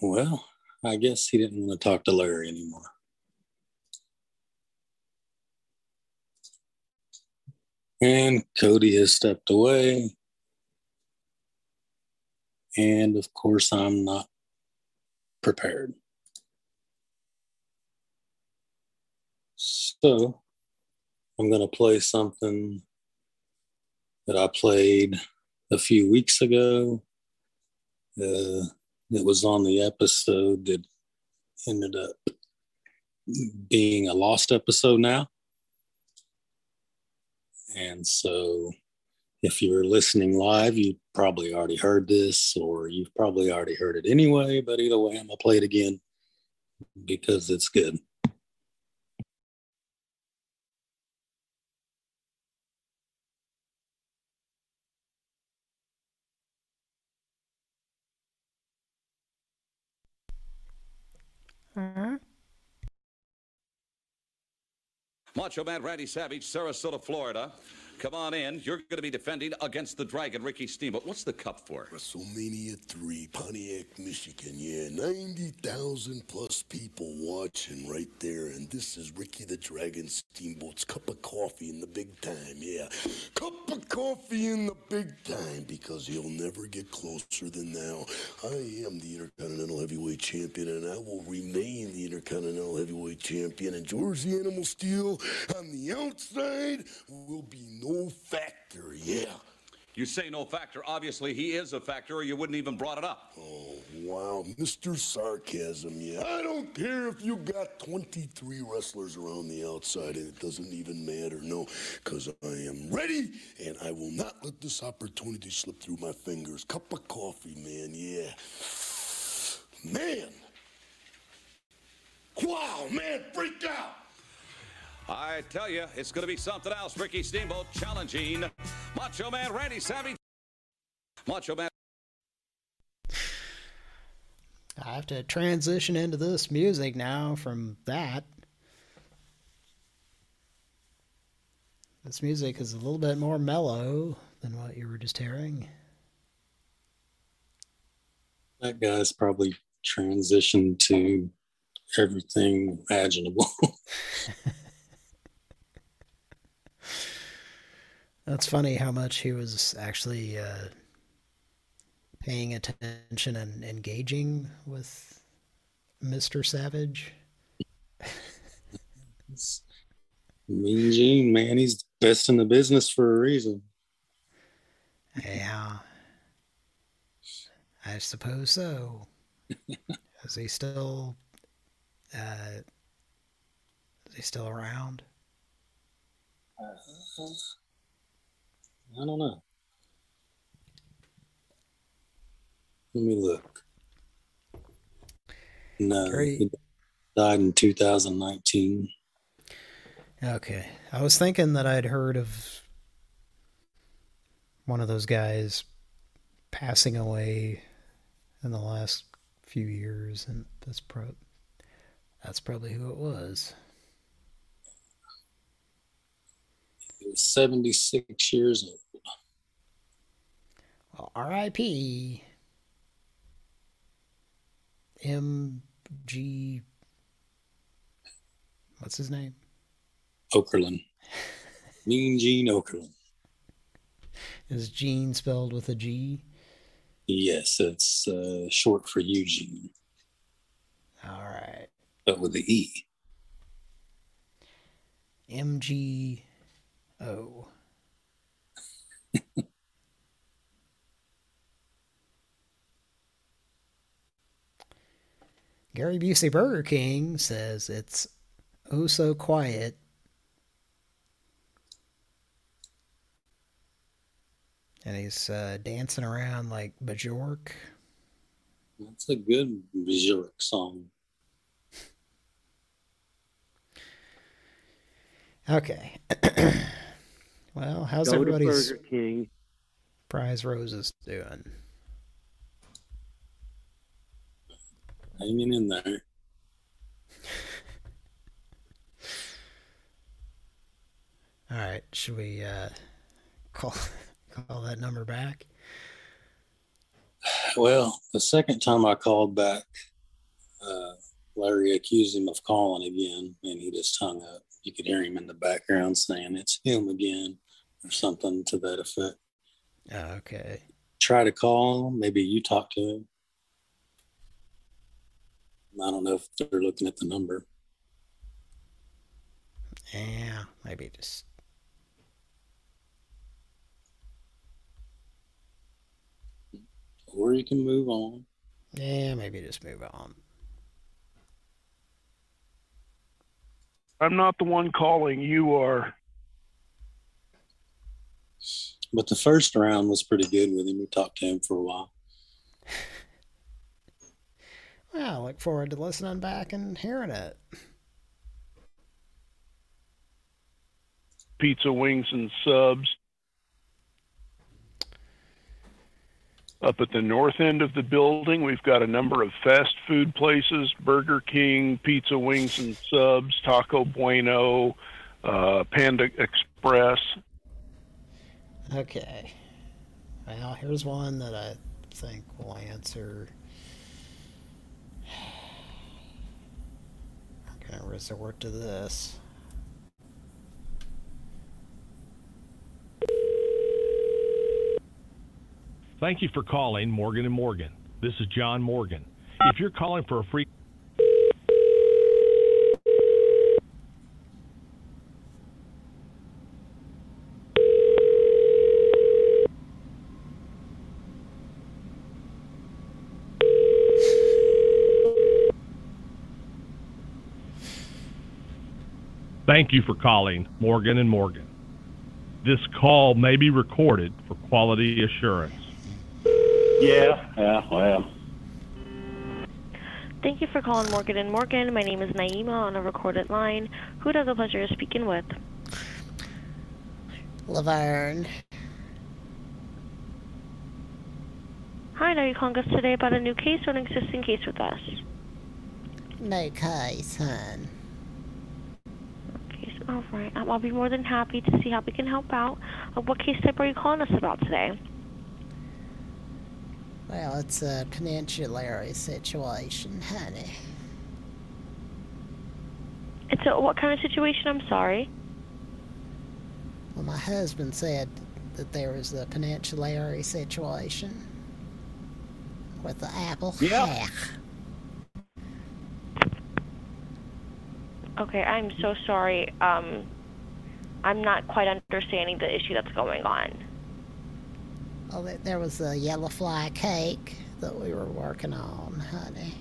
Well, I guess he didn't want to talk to Larry anymore. And Cody has stepped away. And of course, I'm not prepared. So I'm going to play something that I played a few weeks ago. Uh, it was on the episode that ended up being a lost episode now. And so if you're listening live, you probably already heard this, or you've probably already heard it anyway. But either way, I'm going to play it again because it's good. Mm-hmm. Macho Man Randy Savage, Sarasota, Florida. Come on in. You're going to be defending against the Dragon, Ricky Steamboat. What's the cup for? WrestleMania 3, Pontiac, Michigan. Yeah, 90,000 plus people watching right there. And this is Ricky the Dragon Steamboat's cup of coffee in the big time. Yeah, cup of coffee in the big time because he'll never get closer than now. I am the Intercontinental Heavyweight Champion and I will remain the Intercontinental Heavyweight Champion. And George the Animal Steele on the outside will be no factor. Yeah. You say no factor. Obviously, he is a factor, or you wouldn't even brought it up. Oh, wow, Mr. Sarcasm, yeah. I don't care if you got 23 wrestlers around the outside, and it doesn't even matter, no, because I am ready, and I will not let this opportunity slip through my fingers. Cup of coffee, man, yeah. Man. Wow, man, freaked out. I tell you, it's going to be something else. Ricky Steamboat challenging Macho Man Randy Savage. Macho Man. I have to transition into this music now from that. This music is a little bit more mellow than what you were just hearing. That guy's probably transitioned to everything imaginable. That's funny how much he was actually uh, paying attention and engaging with Mr. Savage. mean Gene, man, he's best in the business for a reason. Yeah. I suppose so. is he still uh is he still around? Uh, I don't know. Let me look. No, Great. he died in 2019. Okay. I was thinking that I'd heard of one of those guys passing away in the last few years, and that's pro that's probably who it was. He was 76 years old. Well, R.I.P. M.G. What's his name? Okerlund. Mean Gene Okerlund. Is Gene spelled with a G? Yes, it's uh, short for Eugene, All right. but with the E. M.G. O. Gary Busey Burger King says it's oh so quiet. And he's uh, dancing around like Bajork. That's a good Bjork song. Okay. well, how's Go to everybody's Burger King. prize roses doing? Hanging in there. All right, should we uh, call call that number back? Well, the second time I called back, uh, Larry accused him of calling again, and he just hung up. You could hear him in the background saying it's him again, or something to that effect. Oh, okay. Try to call him. Maybe you talk to him. I don't know if they're looking at the number. Yeah, maybe just Or you can move on. yeah, maybe just move on. I'm not the one calling. You are. But the first round was pretty good with him. We talked to him for a while. Well, I look forward to listening back and hearing it. Pizza, wings, and subs. Up at the north end of the building, we've got a number of fast food places Burger King, Pizza, Wings, and Subs, Taco Bueno, uh, Panda Express. Okay. Well, here's one that I think will answer. I'm gonna resort to this. Thank you for calling Morgan and Morgan. This is John Morgan. If you're calling for a free Thank you for calling Morgan and Morgan. This call may be recorded for quality assurance. Yeah, yeah, well. Thank you for calling Morgan and Morgan. My name is Naima on a recorded line. Who does the pleasure of speaking with? Laverne. Hi, are you calling us today about a new case or an existing case with us? No case, hun. Case, all right. Um, I'll be more than happy to see how we can help out. Uh, what case type are you calling us about today? Well, it's a peninsulary situation, honey. It's a what kind of situation? I'm sorry. Well, my husband said that there was a peninsulary situation with the apple Yeah. Okay, I'm so sorry. Um, I'm not quite understanding the issue that's going on. Well, there- there was a yellow fly cake that we were working on, honey.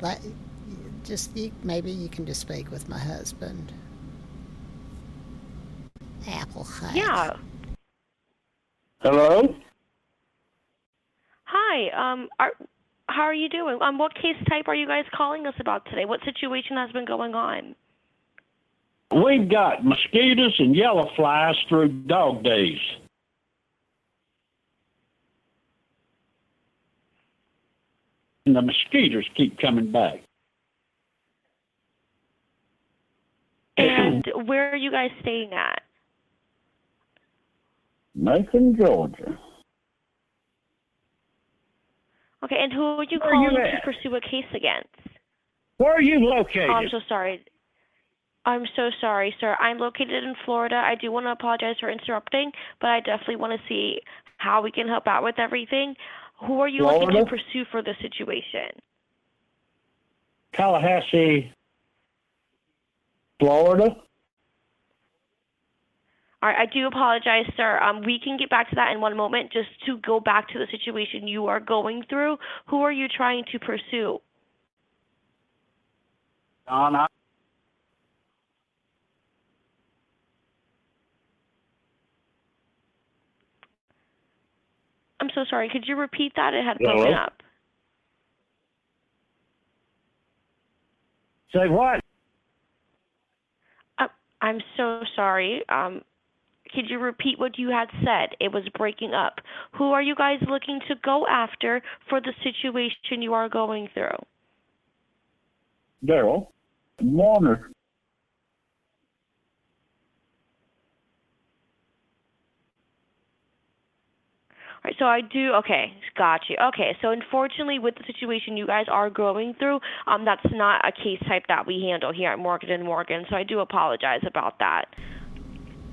Like, just you, maybe you can just speak with my husband. Apple Hut. Yeah. Hello? Hi. Um. Are, how are you doing? Um. What case type are you guys calling us about today? What situation has been going on? We've got mosquitoes and yellow flies through dog days. And the mosquitoes keep coming back. And where are you guys staying at? Macon, Georgia. Okay. And who are you Where are you to pursue a case against? Where are you located? Oh, I'm so sorry. I'm so sorry, sir. I'm located in Florida. I do want to apologize for interrupting, but I definitely want to see how we can help out with everything. Who are you looking to pursue for the situation? Tallahassee, Florida. All right, I do apologize, sir. Um, we can get back to that in one moment. Just to go back to the situation you are going through, who are you trying to pursue? Don, I- I'm so sorry. Could you repeat that? It had Hello? broken up. Say what? Uh, I'm so sorry. Um, could you repeat what you had said? It was breaking up. Who are you guys looking to go after for the situation you are going through? Daryl. Warner. All right, so I do. Okay, got you. Okay, so unfortunately, with the situation you guys are going through, um, that's not a case type that we handle here at Morgan and Morgan. So I do apologize about that.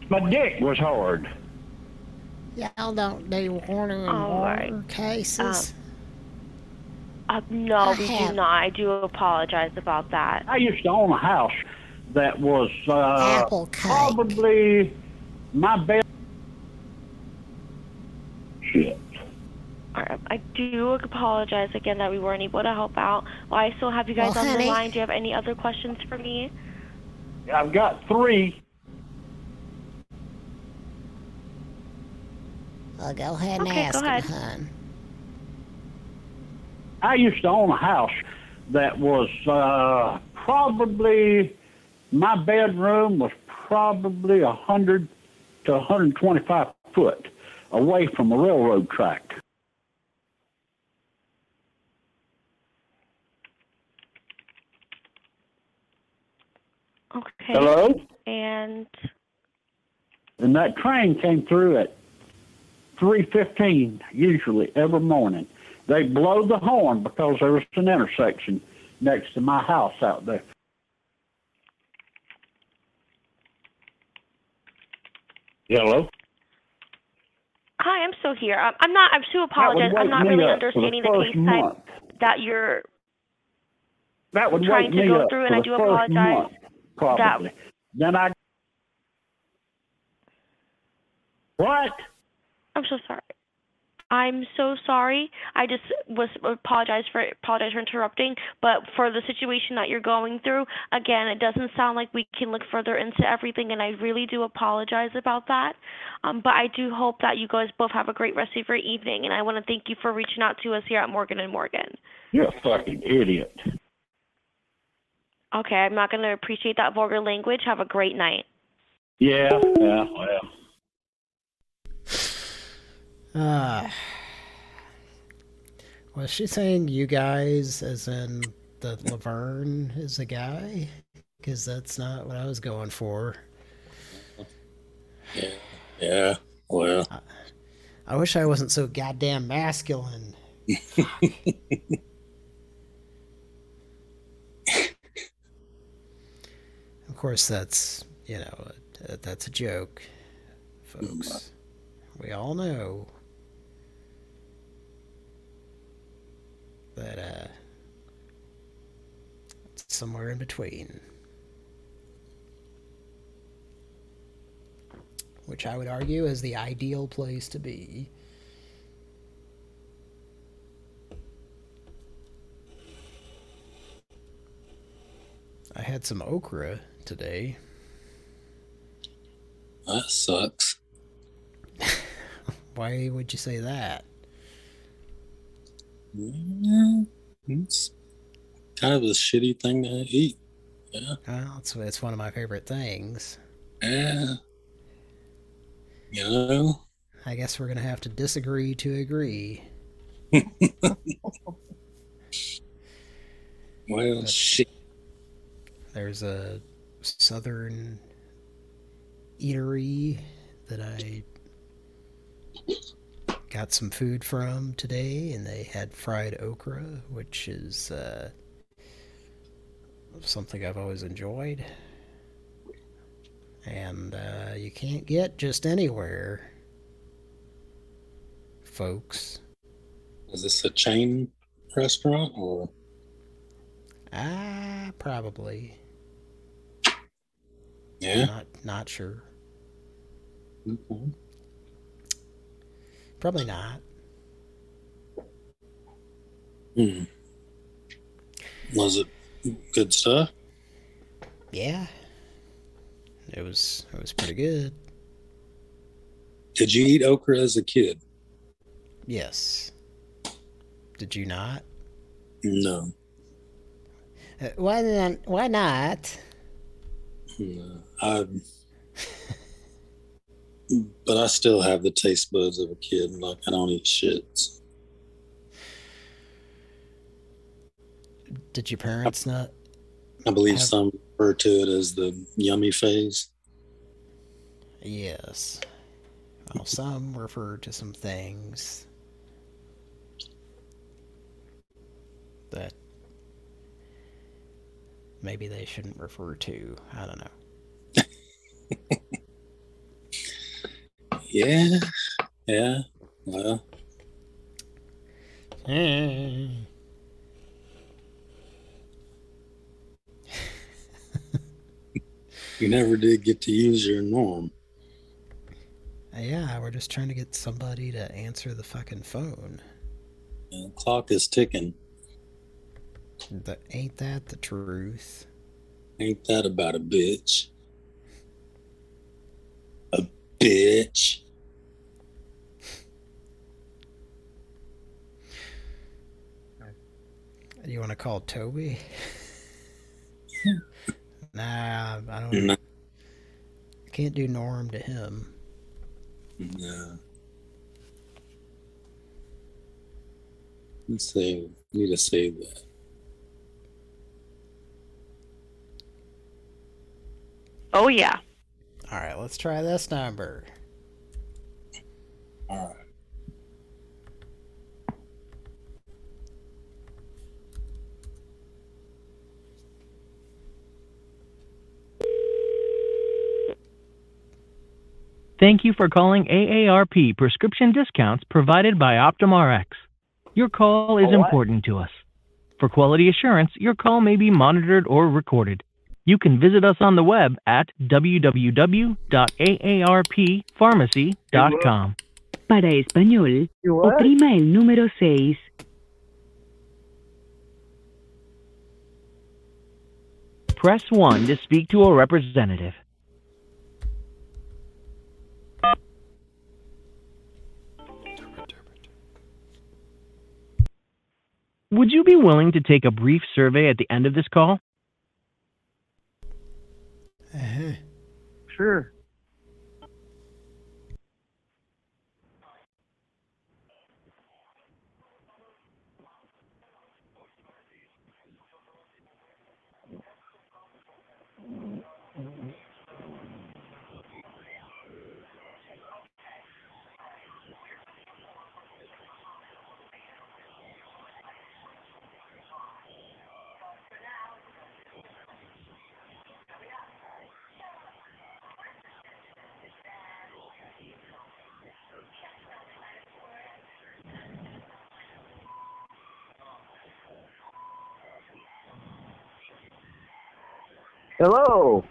My dick was hard. Y'all don't do Warner and All Warner right. cases. Uh, no, I we have- do not. I do apologize about that. I used to own a house that was uh, Apple probably my best. Shit. All right, I do apologize again that we weren't able to help out. While I still have you guys Well, on honey- the line, do you have any other questions for me? I've got three. Well, go ahead and Okay, ask go him, ahead. hon. I used to own a house that was uh, probably my bedroom was probably a hundred to 125 foot away from a railroad track. Okay. Hello? And And that train came through at 3:15 usually every morning. They blow the horn because there was an intersection next to my house out there. Hello? hi, I'm still here. Um, I'm not. I do apologize. I'm not really the understanding the, first case type that you're That would trying to go through, and I do apologize. month, probably. Then I. What? I'm so sorry. I'm so sorry. I just was apologize for apologize for interrupting, but for the situation that you're going through, again, it doesn't sound like we can look further into everything, and I really do apologize about that. Um, but I do hope that you guys both have a great rest of your evening, and I want to thank you for reaching out to us here at Morgan and Morgan. You're a fucking idiot. Okay, I'm not going to appreciate that vulgar language. Have a great night. Yeah, yeah, well. Ah. was she saying you guys, as in that Laverne is a guy? Because that's not what I was going for. Yeah. Yeah. Well. I wish I wasn't so goddamn masculine. Of course, that's, you know, that's a joke, folks. We all know that, uh, somewhere in between. Which I would argue is the ideal place to be. I had some okra today. That sucks. Why would you say that? Yeah, it's kind of a shitty thing to eat. Yeah. Well, it's, it's one of my favorite things. Yeah. You know? I guess we're going to have to disagree to agree. Well, But shit. There's a southern eatery that I got some food from today, and they had fried okra, which is uh, something I've always enjoyed. And uh, you can't get just anywhere, folks. Is this a chain restaurant or? Ah, probably. Yeah. Not not sure. Okay. Probably not. Hmm. Was it good stuff? Yeah. It was it was pretty good. Did you eat okra as a kid? Yes. Did you not? No. Uh, why not? Why not? No. I. but I still have the taste buds of a kid. Like I don't eat shit. Did your parents not? I believe Have- some refer to it as the yummy phase. Yes. Well, some refer to some things that maybe they shouldn't refer to. I don't know. Yeah. Yeah. Well, you never did get to use your norm. Yeah, we're just trying to get somebody to answer the fucking phone. The clock is ticking. That ain't that the truth? Ain't that about a bitch? A bitch. Do you want to call Toby? nah, I don't. No. I can't do Norm to him. No. Let's save. Need to save that. Oh yeah. All right, let's try this number. All right. Thank you for calling AARP prescription discounts provided by OptumRx. Your call is What? important to us. For quality assurance, your call may be monitored or recorded. You can visit us on the web at www.aarppharmacy.com. Para español, oprima el número 6. Press 1 to speak to a representative. Would you be willing to take a brief survey at the end of this call? Sure. Hello.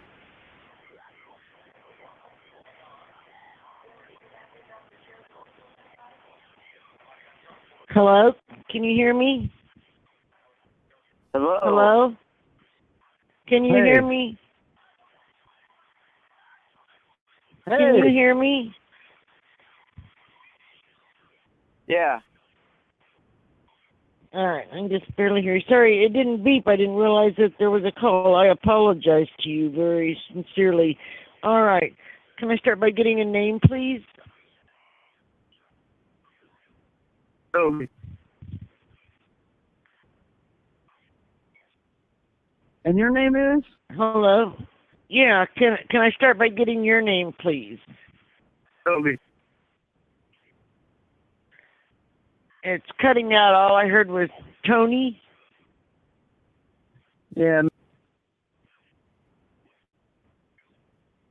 Hello? Can you hear me? Hello. Hello? Can you Hey. hear me? Hey. Can you hear me? Yeah. All right, I can just barely hear you. Sorry, it didn't beep. I didn't realize that there was a call. I apologize to you very sincerely. All right, can I start by getting a name, please? Toby. And your name is? Hello. Yeah, can can I start by getting your name, please? Toby. It's cutting out. All I heard was Tony. Yeah.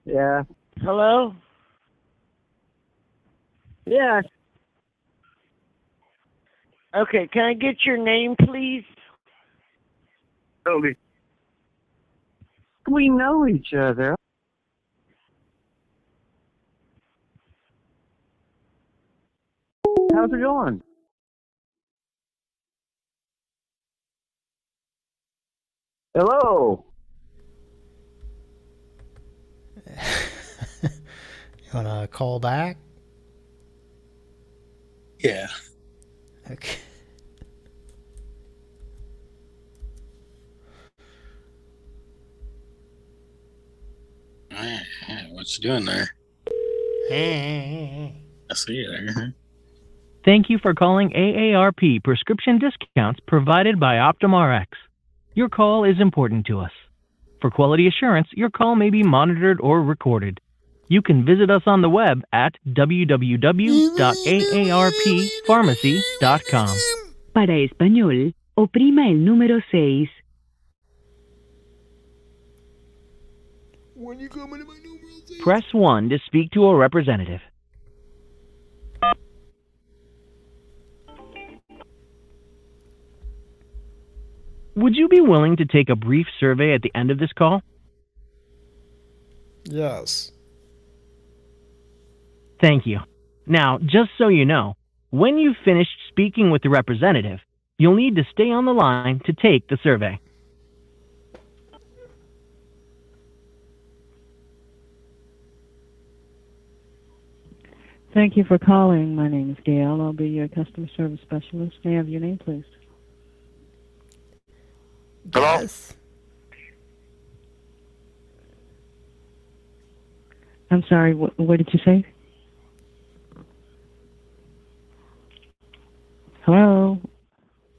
Yeah. Hello. Yeah. Okay, can I get your name, please? Toby. We know each other. How's it going? Hello. You want to call back? Yeah. Okay. Alright, yeah, What you doing there? I see you there. Uh-huh. Thank you for calling AARP prescription discounts provided by OptumRx. Your call is important to us. For quality assurance, your call may be monitored or recorded. You can visit us on the web at www.aarppharmacy.com. Para español, oprima el número 6. Press 1 to speak to a representative. Would you be willing to take a brief survey at the end of this call? Yes. Thank you. Now, just so you know, when you've finished speaking with the representative, you'll need to stay on the line to take the survey. Thank you for calling. My name is Gail. I'll be your customer service specialist. May I have your name, please? Hello? Yes. I'm sorry, what, what did you say? Hello?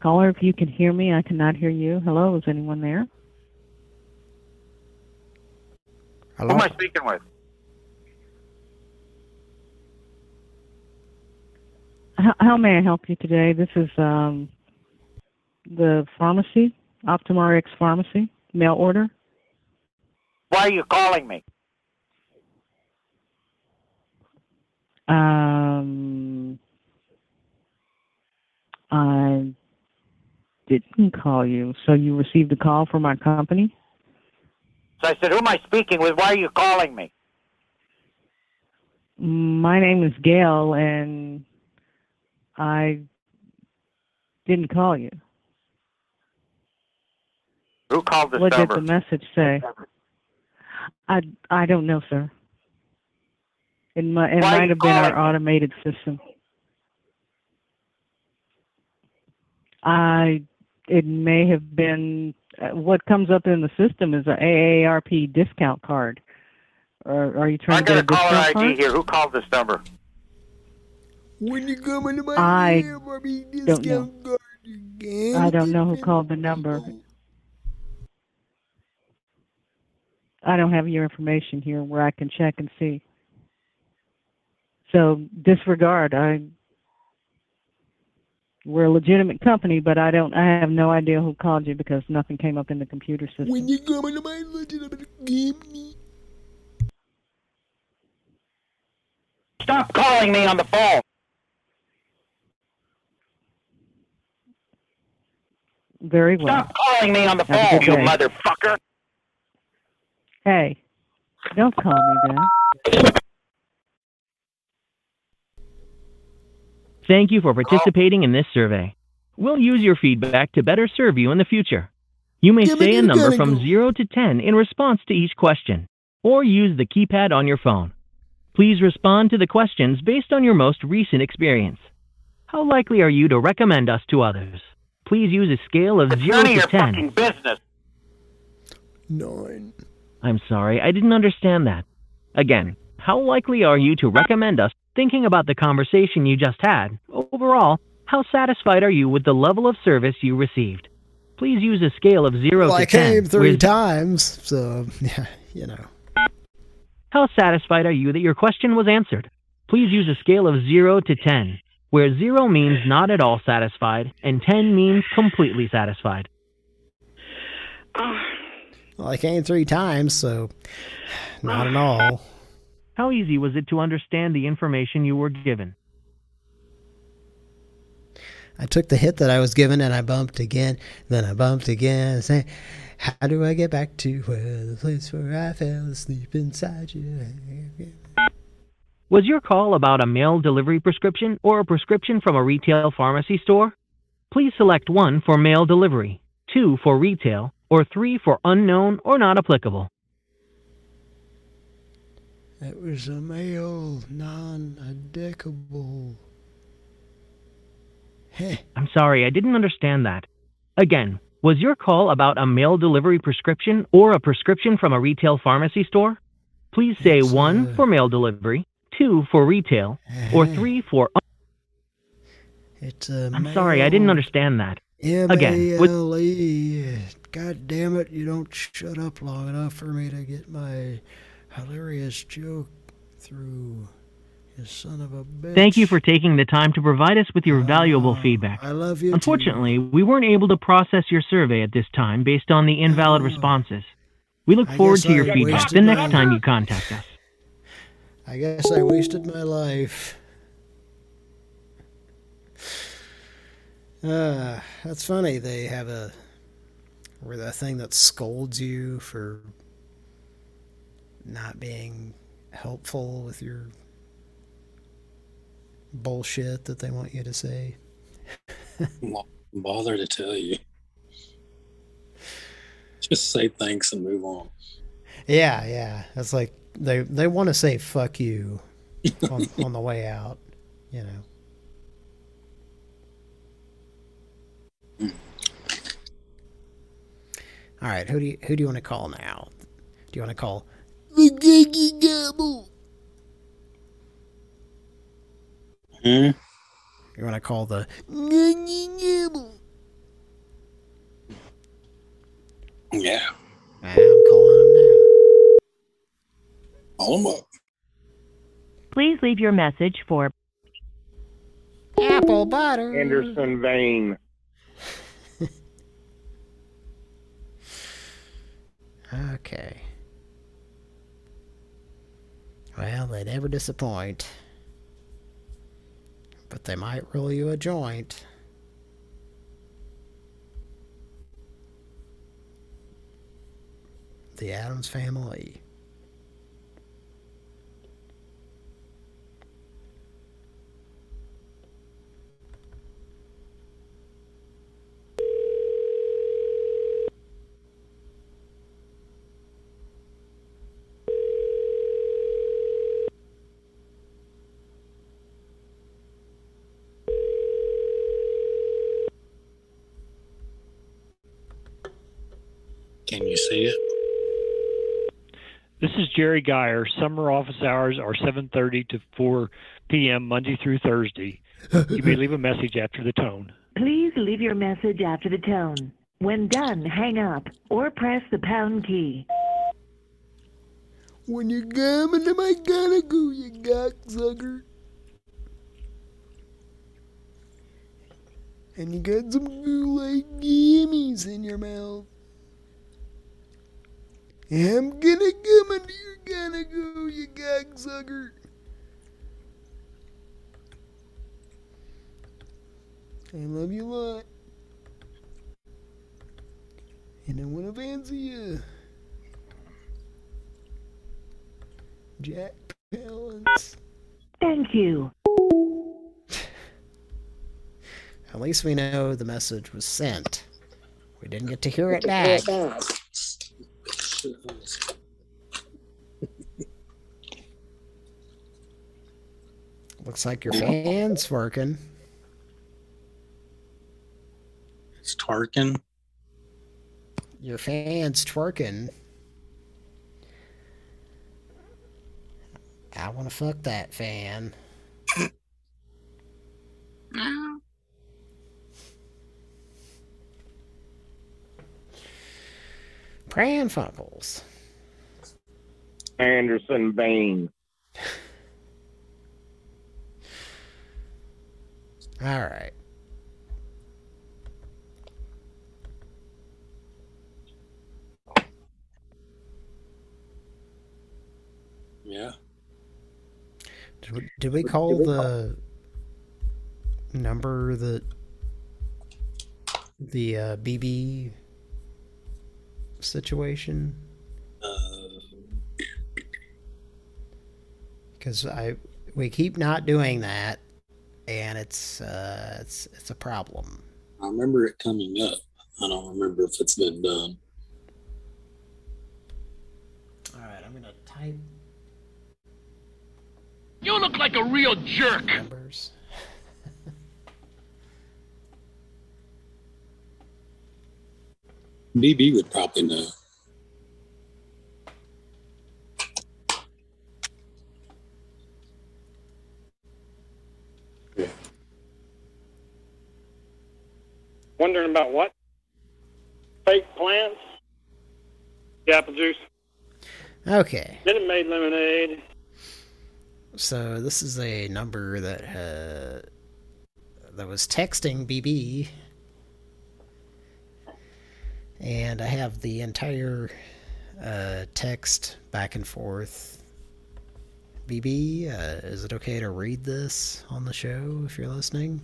Caller, if you can hear me, I cannot hear you. Hello, is anyone there? Hello? Who am I speaking with? How, how may I help you today? This is um, the pharmacy, OptumRx Pharmacy, mail order. Why are you calling me? Um, I didn't call you. So you received a call from our company? So I said, who am I speaking with? Why are you calling me? My name is Gail, and I didn't call you. Who called this what number? did the message say? I I don't know, sir. It might it Why might you have been our calling automated system. I it may have been uh, what comes up in the system is a AARP discount card. Or are you I trying to got a get a caller discount ID card? here. Who called this number? When you come into my I room, I'll be don't know. discount card again. I don't know who called the number. I don't have your information here where I can check and see. So disregard. I we're a legitimate company, but I don't. I have no idea who called you because nothing came up in the computer system. When you come into my legitimate game, Stop calling me on the phone. Very well. Stop calling me on the phone, you motherfucker. Hey, don't call me that. Thank you for participating in this survey. We'll use your feedback to better serve you in the future. You may say a number from 0 to 10 in response to each question, or use the keypad on your phone. Please respond to the questions based on your most recent experience. How likely are you to recommend us to others? Please use a scale of 0 None of to your 10. fucking business. Nine. I'm sorry, I didn't understand that. Again, how likely are you to recommend us thinking about the conversation you just had? Overall, how satisfied are you with the level of service you received? Please use a scale of 0 Well, to I 10. came three where- times, so yeah, you know. How satisfied are you that your question was answered? Please use a scale of 0 to 10, where 0 means not at all satisfied and 10 means completely satisfied. Well, I came three times, so not at all. How easy was it to understand the information you were given? I took the hit that I was given and I bumped again. Then I bumped again. Say, how do I get back to where the place where I fell asleep inside you? Was your call about a mail delivery prescription or a prescription from a retail pharmacy store? Please select 1 for mail delivery, 2 for retail, or 3 for unknown or not applicable. It was a male, non-addicable. Heh. I'm sorry, I didn't understand that. Again, was your call about a mail delivery prescription or a prescription from a retail pharmacy store? Please say uh, 1 for mail delivery, 2 for retail, or 3 for It's a I'm sorry, I didn't understand that. Again, was, M-A-L-E. God damn it, you don't shut up long enough for me to get my hilarious joke through. You son of a bitch. thank you for taking the time to provide us with your valuable feedback. I love you. too. Unfortunately, we weren't able to process your survey at this time based on the invalid responses. We look I forward to your feedback the next time you contact us. I guess I wasted my life. Uh, that's funny. They have a where the thing that scolds you for not being helpful with your bullshit that they want you to say. Bother to tell you. Just say thanks and move on. Yeah, yeah. It's like they they want to say fuck you on, on the way out, you know. Hmm. All right, who do you who do you want to call now? Do you want to call the Giggy Gobble? Hmm? You want to call the Giggy Gobble? Yeah. I'm calling him now. Call them up. Please leave your message for Apple butter. Anderson Vane. Okay. Well, they never disappoint. But they might roll you a joint. The Addams Family. Can you see it? This is Jerry Geyer. Summer office hours are 7:30 to 4 p.m. Monday through Thursday. You may leave a message after the tone. Please leave your message after the tone. When done, hang up or press the pound key. When you're coming to my gonna go, you cocksucker. And you got some Kool-Aid gummies in your mouth. I'm gonna come and you're gonna go, you cocksucker. I love you a lot. And I wanna fancy you. Jack Palance. Thank you. At least we know the message was sent. We didn't get to hear it back. Looks like your fan's working. It's twerking. Your fan's twerking. I want to fuck that fan. No. Pran Funkels. Anderson Bain. All right. Yeah. Did we, did we call the number that the uh, BB situation? Because I we keep not doing that, and it's uh, it's it's a problem. I remember it coming up. I don't remember if it's been done. All right, I'm gonna type You look like a real jerk. numbers. BB would probably know. Yeah. Wondering about what? Fake plants? The Apple juice. Okay, Minute Maid lemonade. so this is a number that uh, that was texting BB, and I have the entire uh, text back and forth. BB, uh, is it okay to read this on the show if you're listening?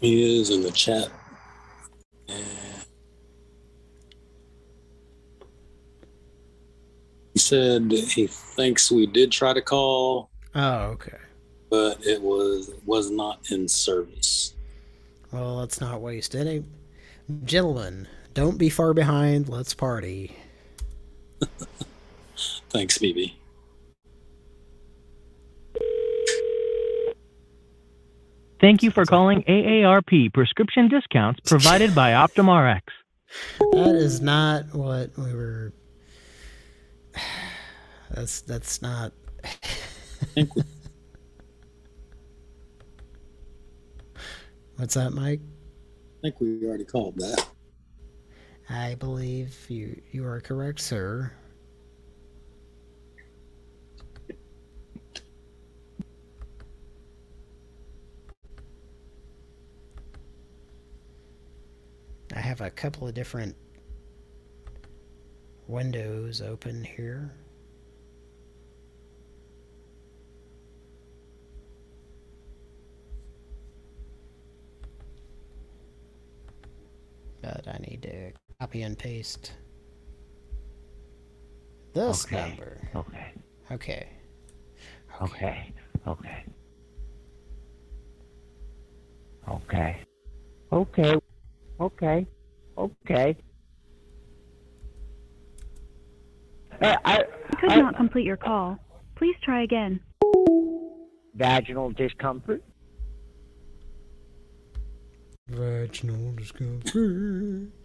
He is in the chat. He said he thinks we did try to call, Oh, okay. But it was was not in service. Well, let's not waste any. Gentlemen, don't be far behind. Let's party. Thanks, BB. Thank you for calling AARP prescription discounts provided by OptumRx. That is not what we were. That's that's not. What's that, Mike? I think we already called that. I believe you you are correct, sir. I have a couple of different windows open here. But I need to copy and paste this Okay, number. Okay. Okay. Okay. Okay. Okay. Okay. Okay. Okay. Uh, I, Could I, not complete your call. Please try again. vaginal discomfort. Vaginal discomfort.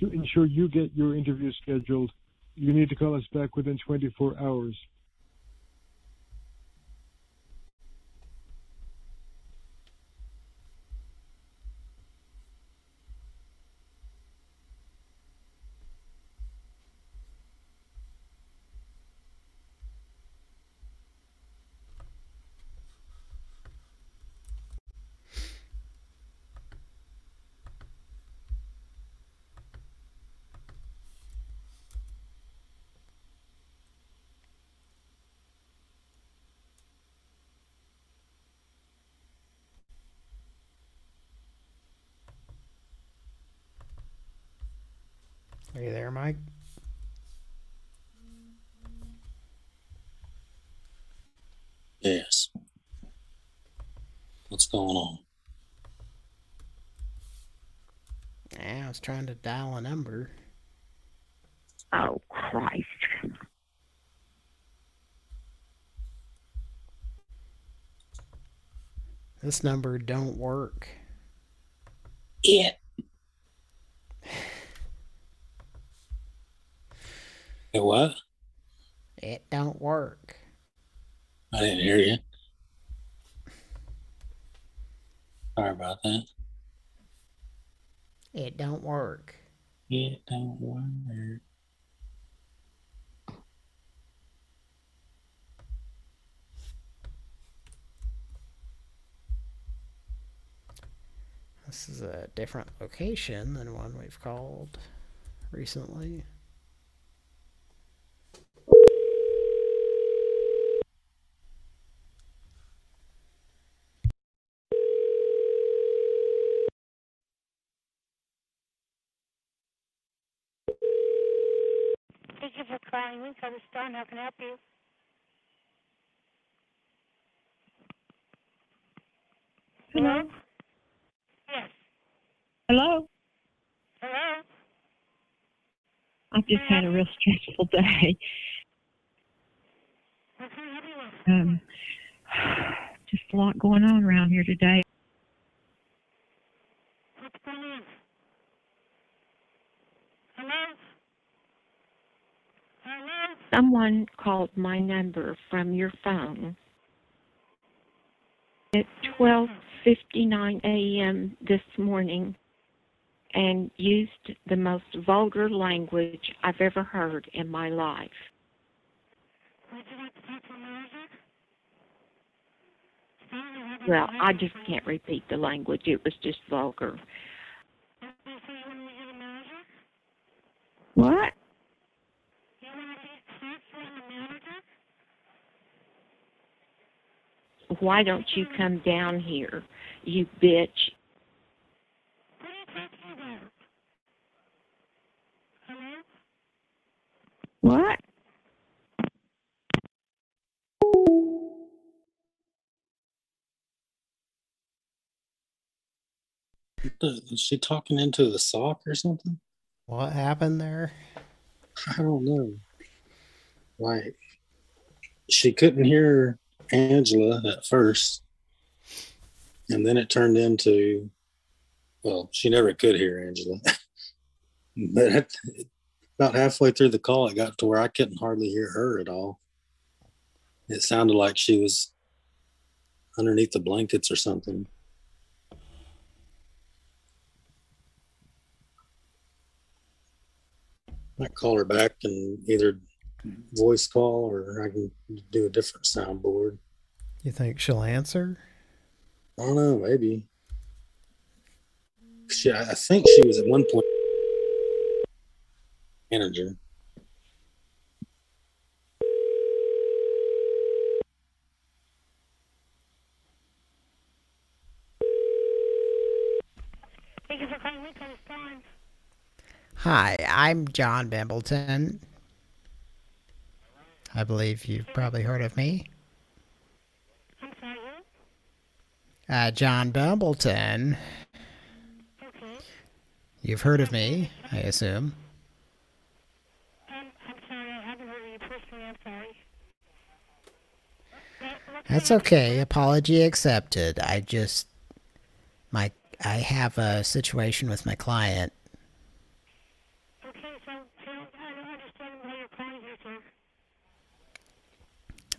To ensure you get your interview scheduled, you need to call us back within 24 hours. Are you there, Mike? What's going on? Yeah, I was trying to dial a number. Oh, Christ. This number don't work. Yeah. It what? It don't work. I didn't hear you. Sorry about that. It don't work. It don't work. This is a different location than one we've called recently. Thank you for calling Winston How can I help you? Hello? Yes. Hello. Hello? I've just had a real stressful day. What can I help you with? Um, just a lot going on around here today. What's going on? Hello? Hello? Someone called my number from your phone at 12:59 a.m. this morning and used the most vulgar language I've ever heard in my life. Would you like to? Well, I just can't repeat the language. It was just vulgar. So you want me to get a manager? What? You want to be transferring the manager? Why don't you come down here, you bitch? What are you talking about? Hello? What? What the- Is she talking into the sock or something? What happened there? I don't know. Like, she couldn't hear Angela at first. And then it turned into, well, she never could hear Angela. but at, about halfway through the call, it got to where I couldn't hardly hear her at all. It sounded like she was underneath the blankets or something. I call her back and either voice call or I can do a different soundboard. You think she'll answer? I don't know, maybe. She, I think she was at one point manager. Thank you for calling Hi, I'm John Bimbleton. I believe you've probably heard of me. Uh, John Bumbleton. Okay. You've heard of me, I assume. Um, I'm sorry, I haven't heard you personally. I'm sorry. That's okay. Apology accepted. I just my I have a situation with my client. Okay, so, so I don't understand why you're calling here, sir.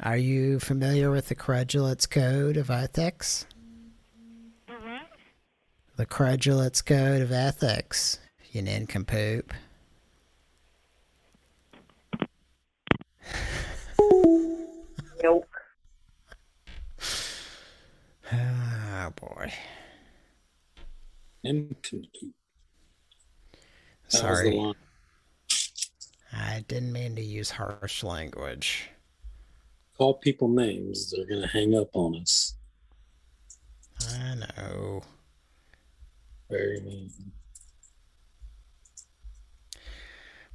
Are you familiar with the Credulets Code of Ethics? Mm-hmm. The what? The Credulets Code of Ethics, you nincompoop. Nope. Oh ah, boy. Nincompoop. That was the Sorry. I didn't mean to use harsh language. Call people names, they're going to hang up on us. I know. Very mean.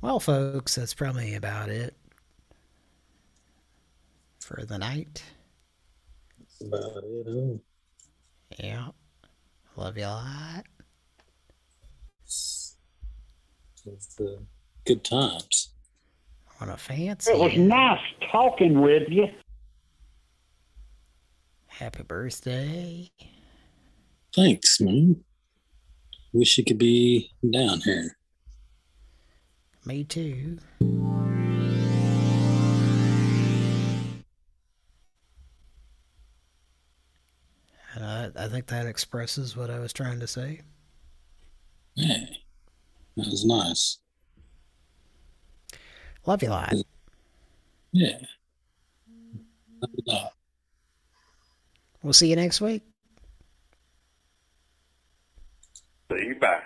Well, folks, that's probably about it for the night. That's about it. Oh. Yeah. Love you a lot. It's uh, good times. On a fancy. It was nice talking with you. Happy birthday. Thanks, man. Wish you could be down here. Me too. And I, I think that expresses what I was trying to say. Yeah, that was nice. Love you a lot. Yeah. Love you a lot. We'll see you next week. See you bye.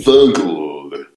You've been Pran Funkels.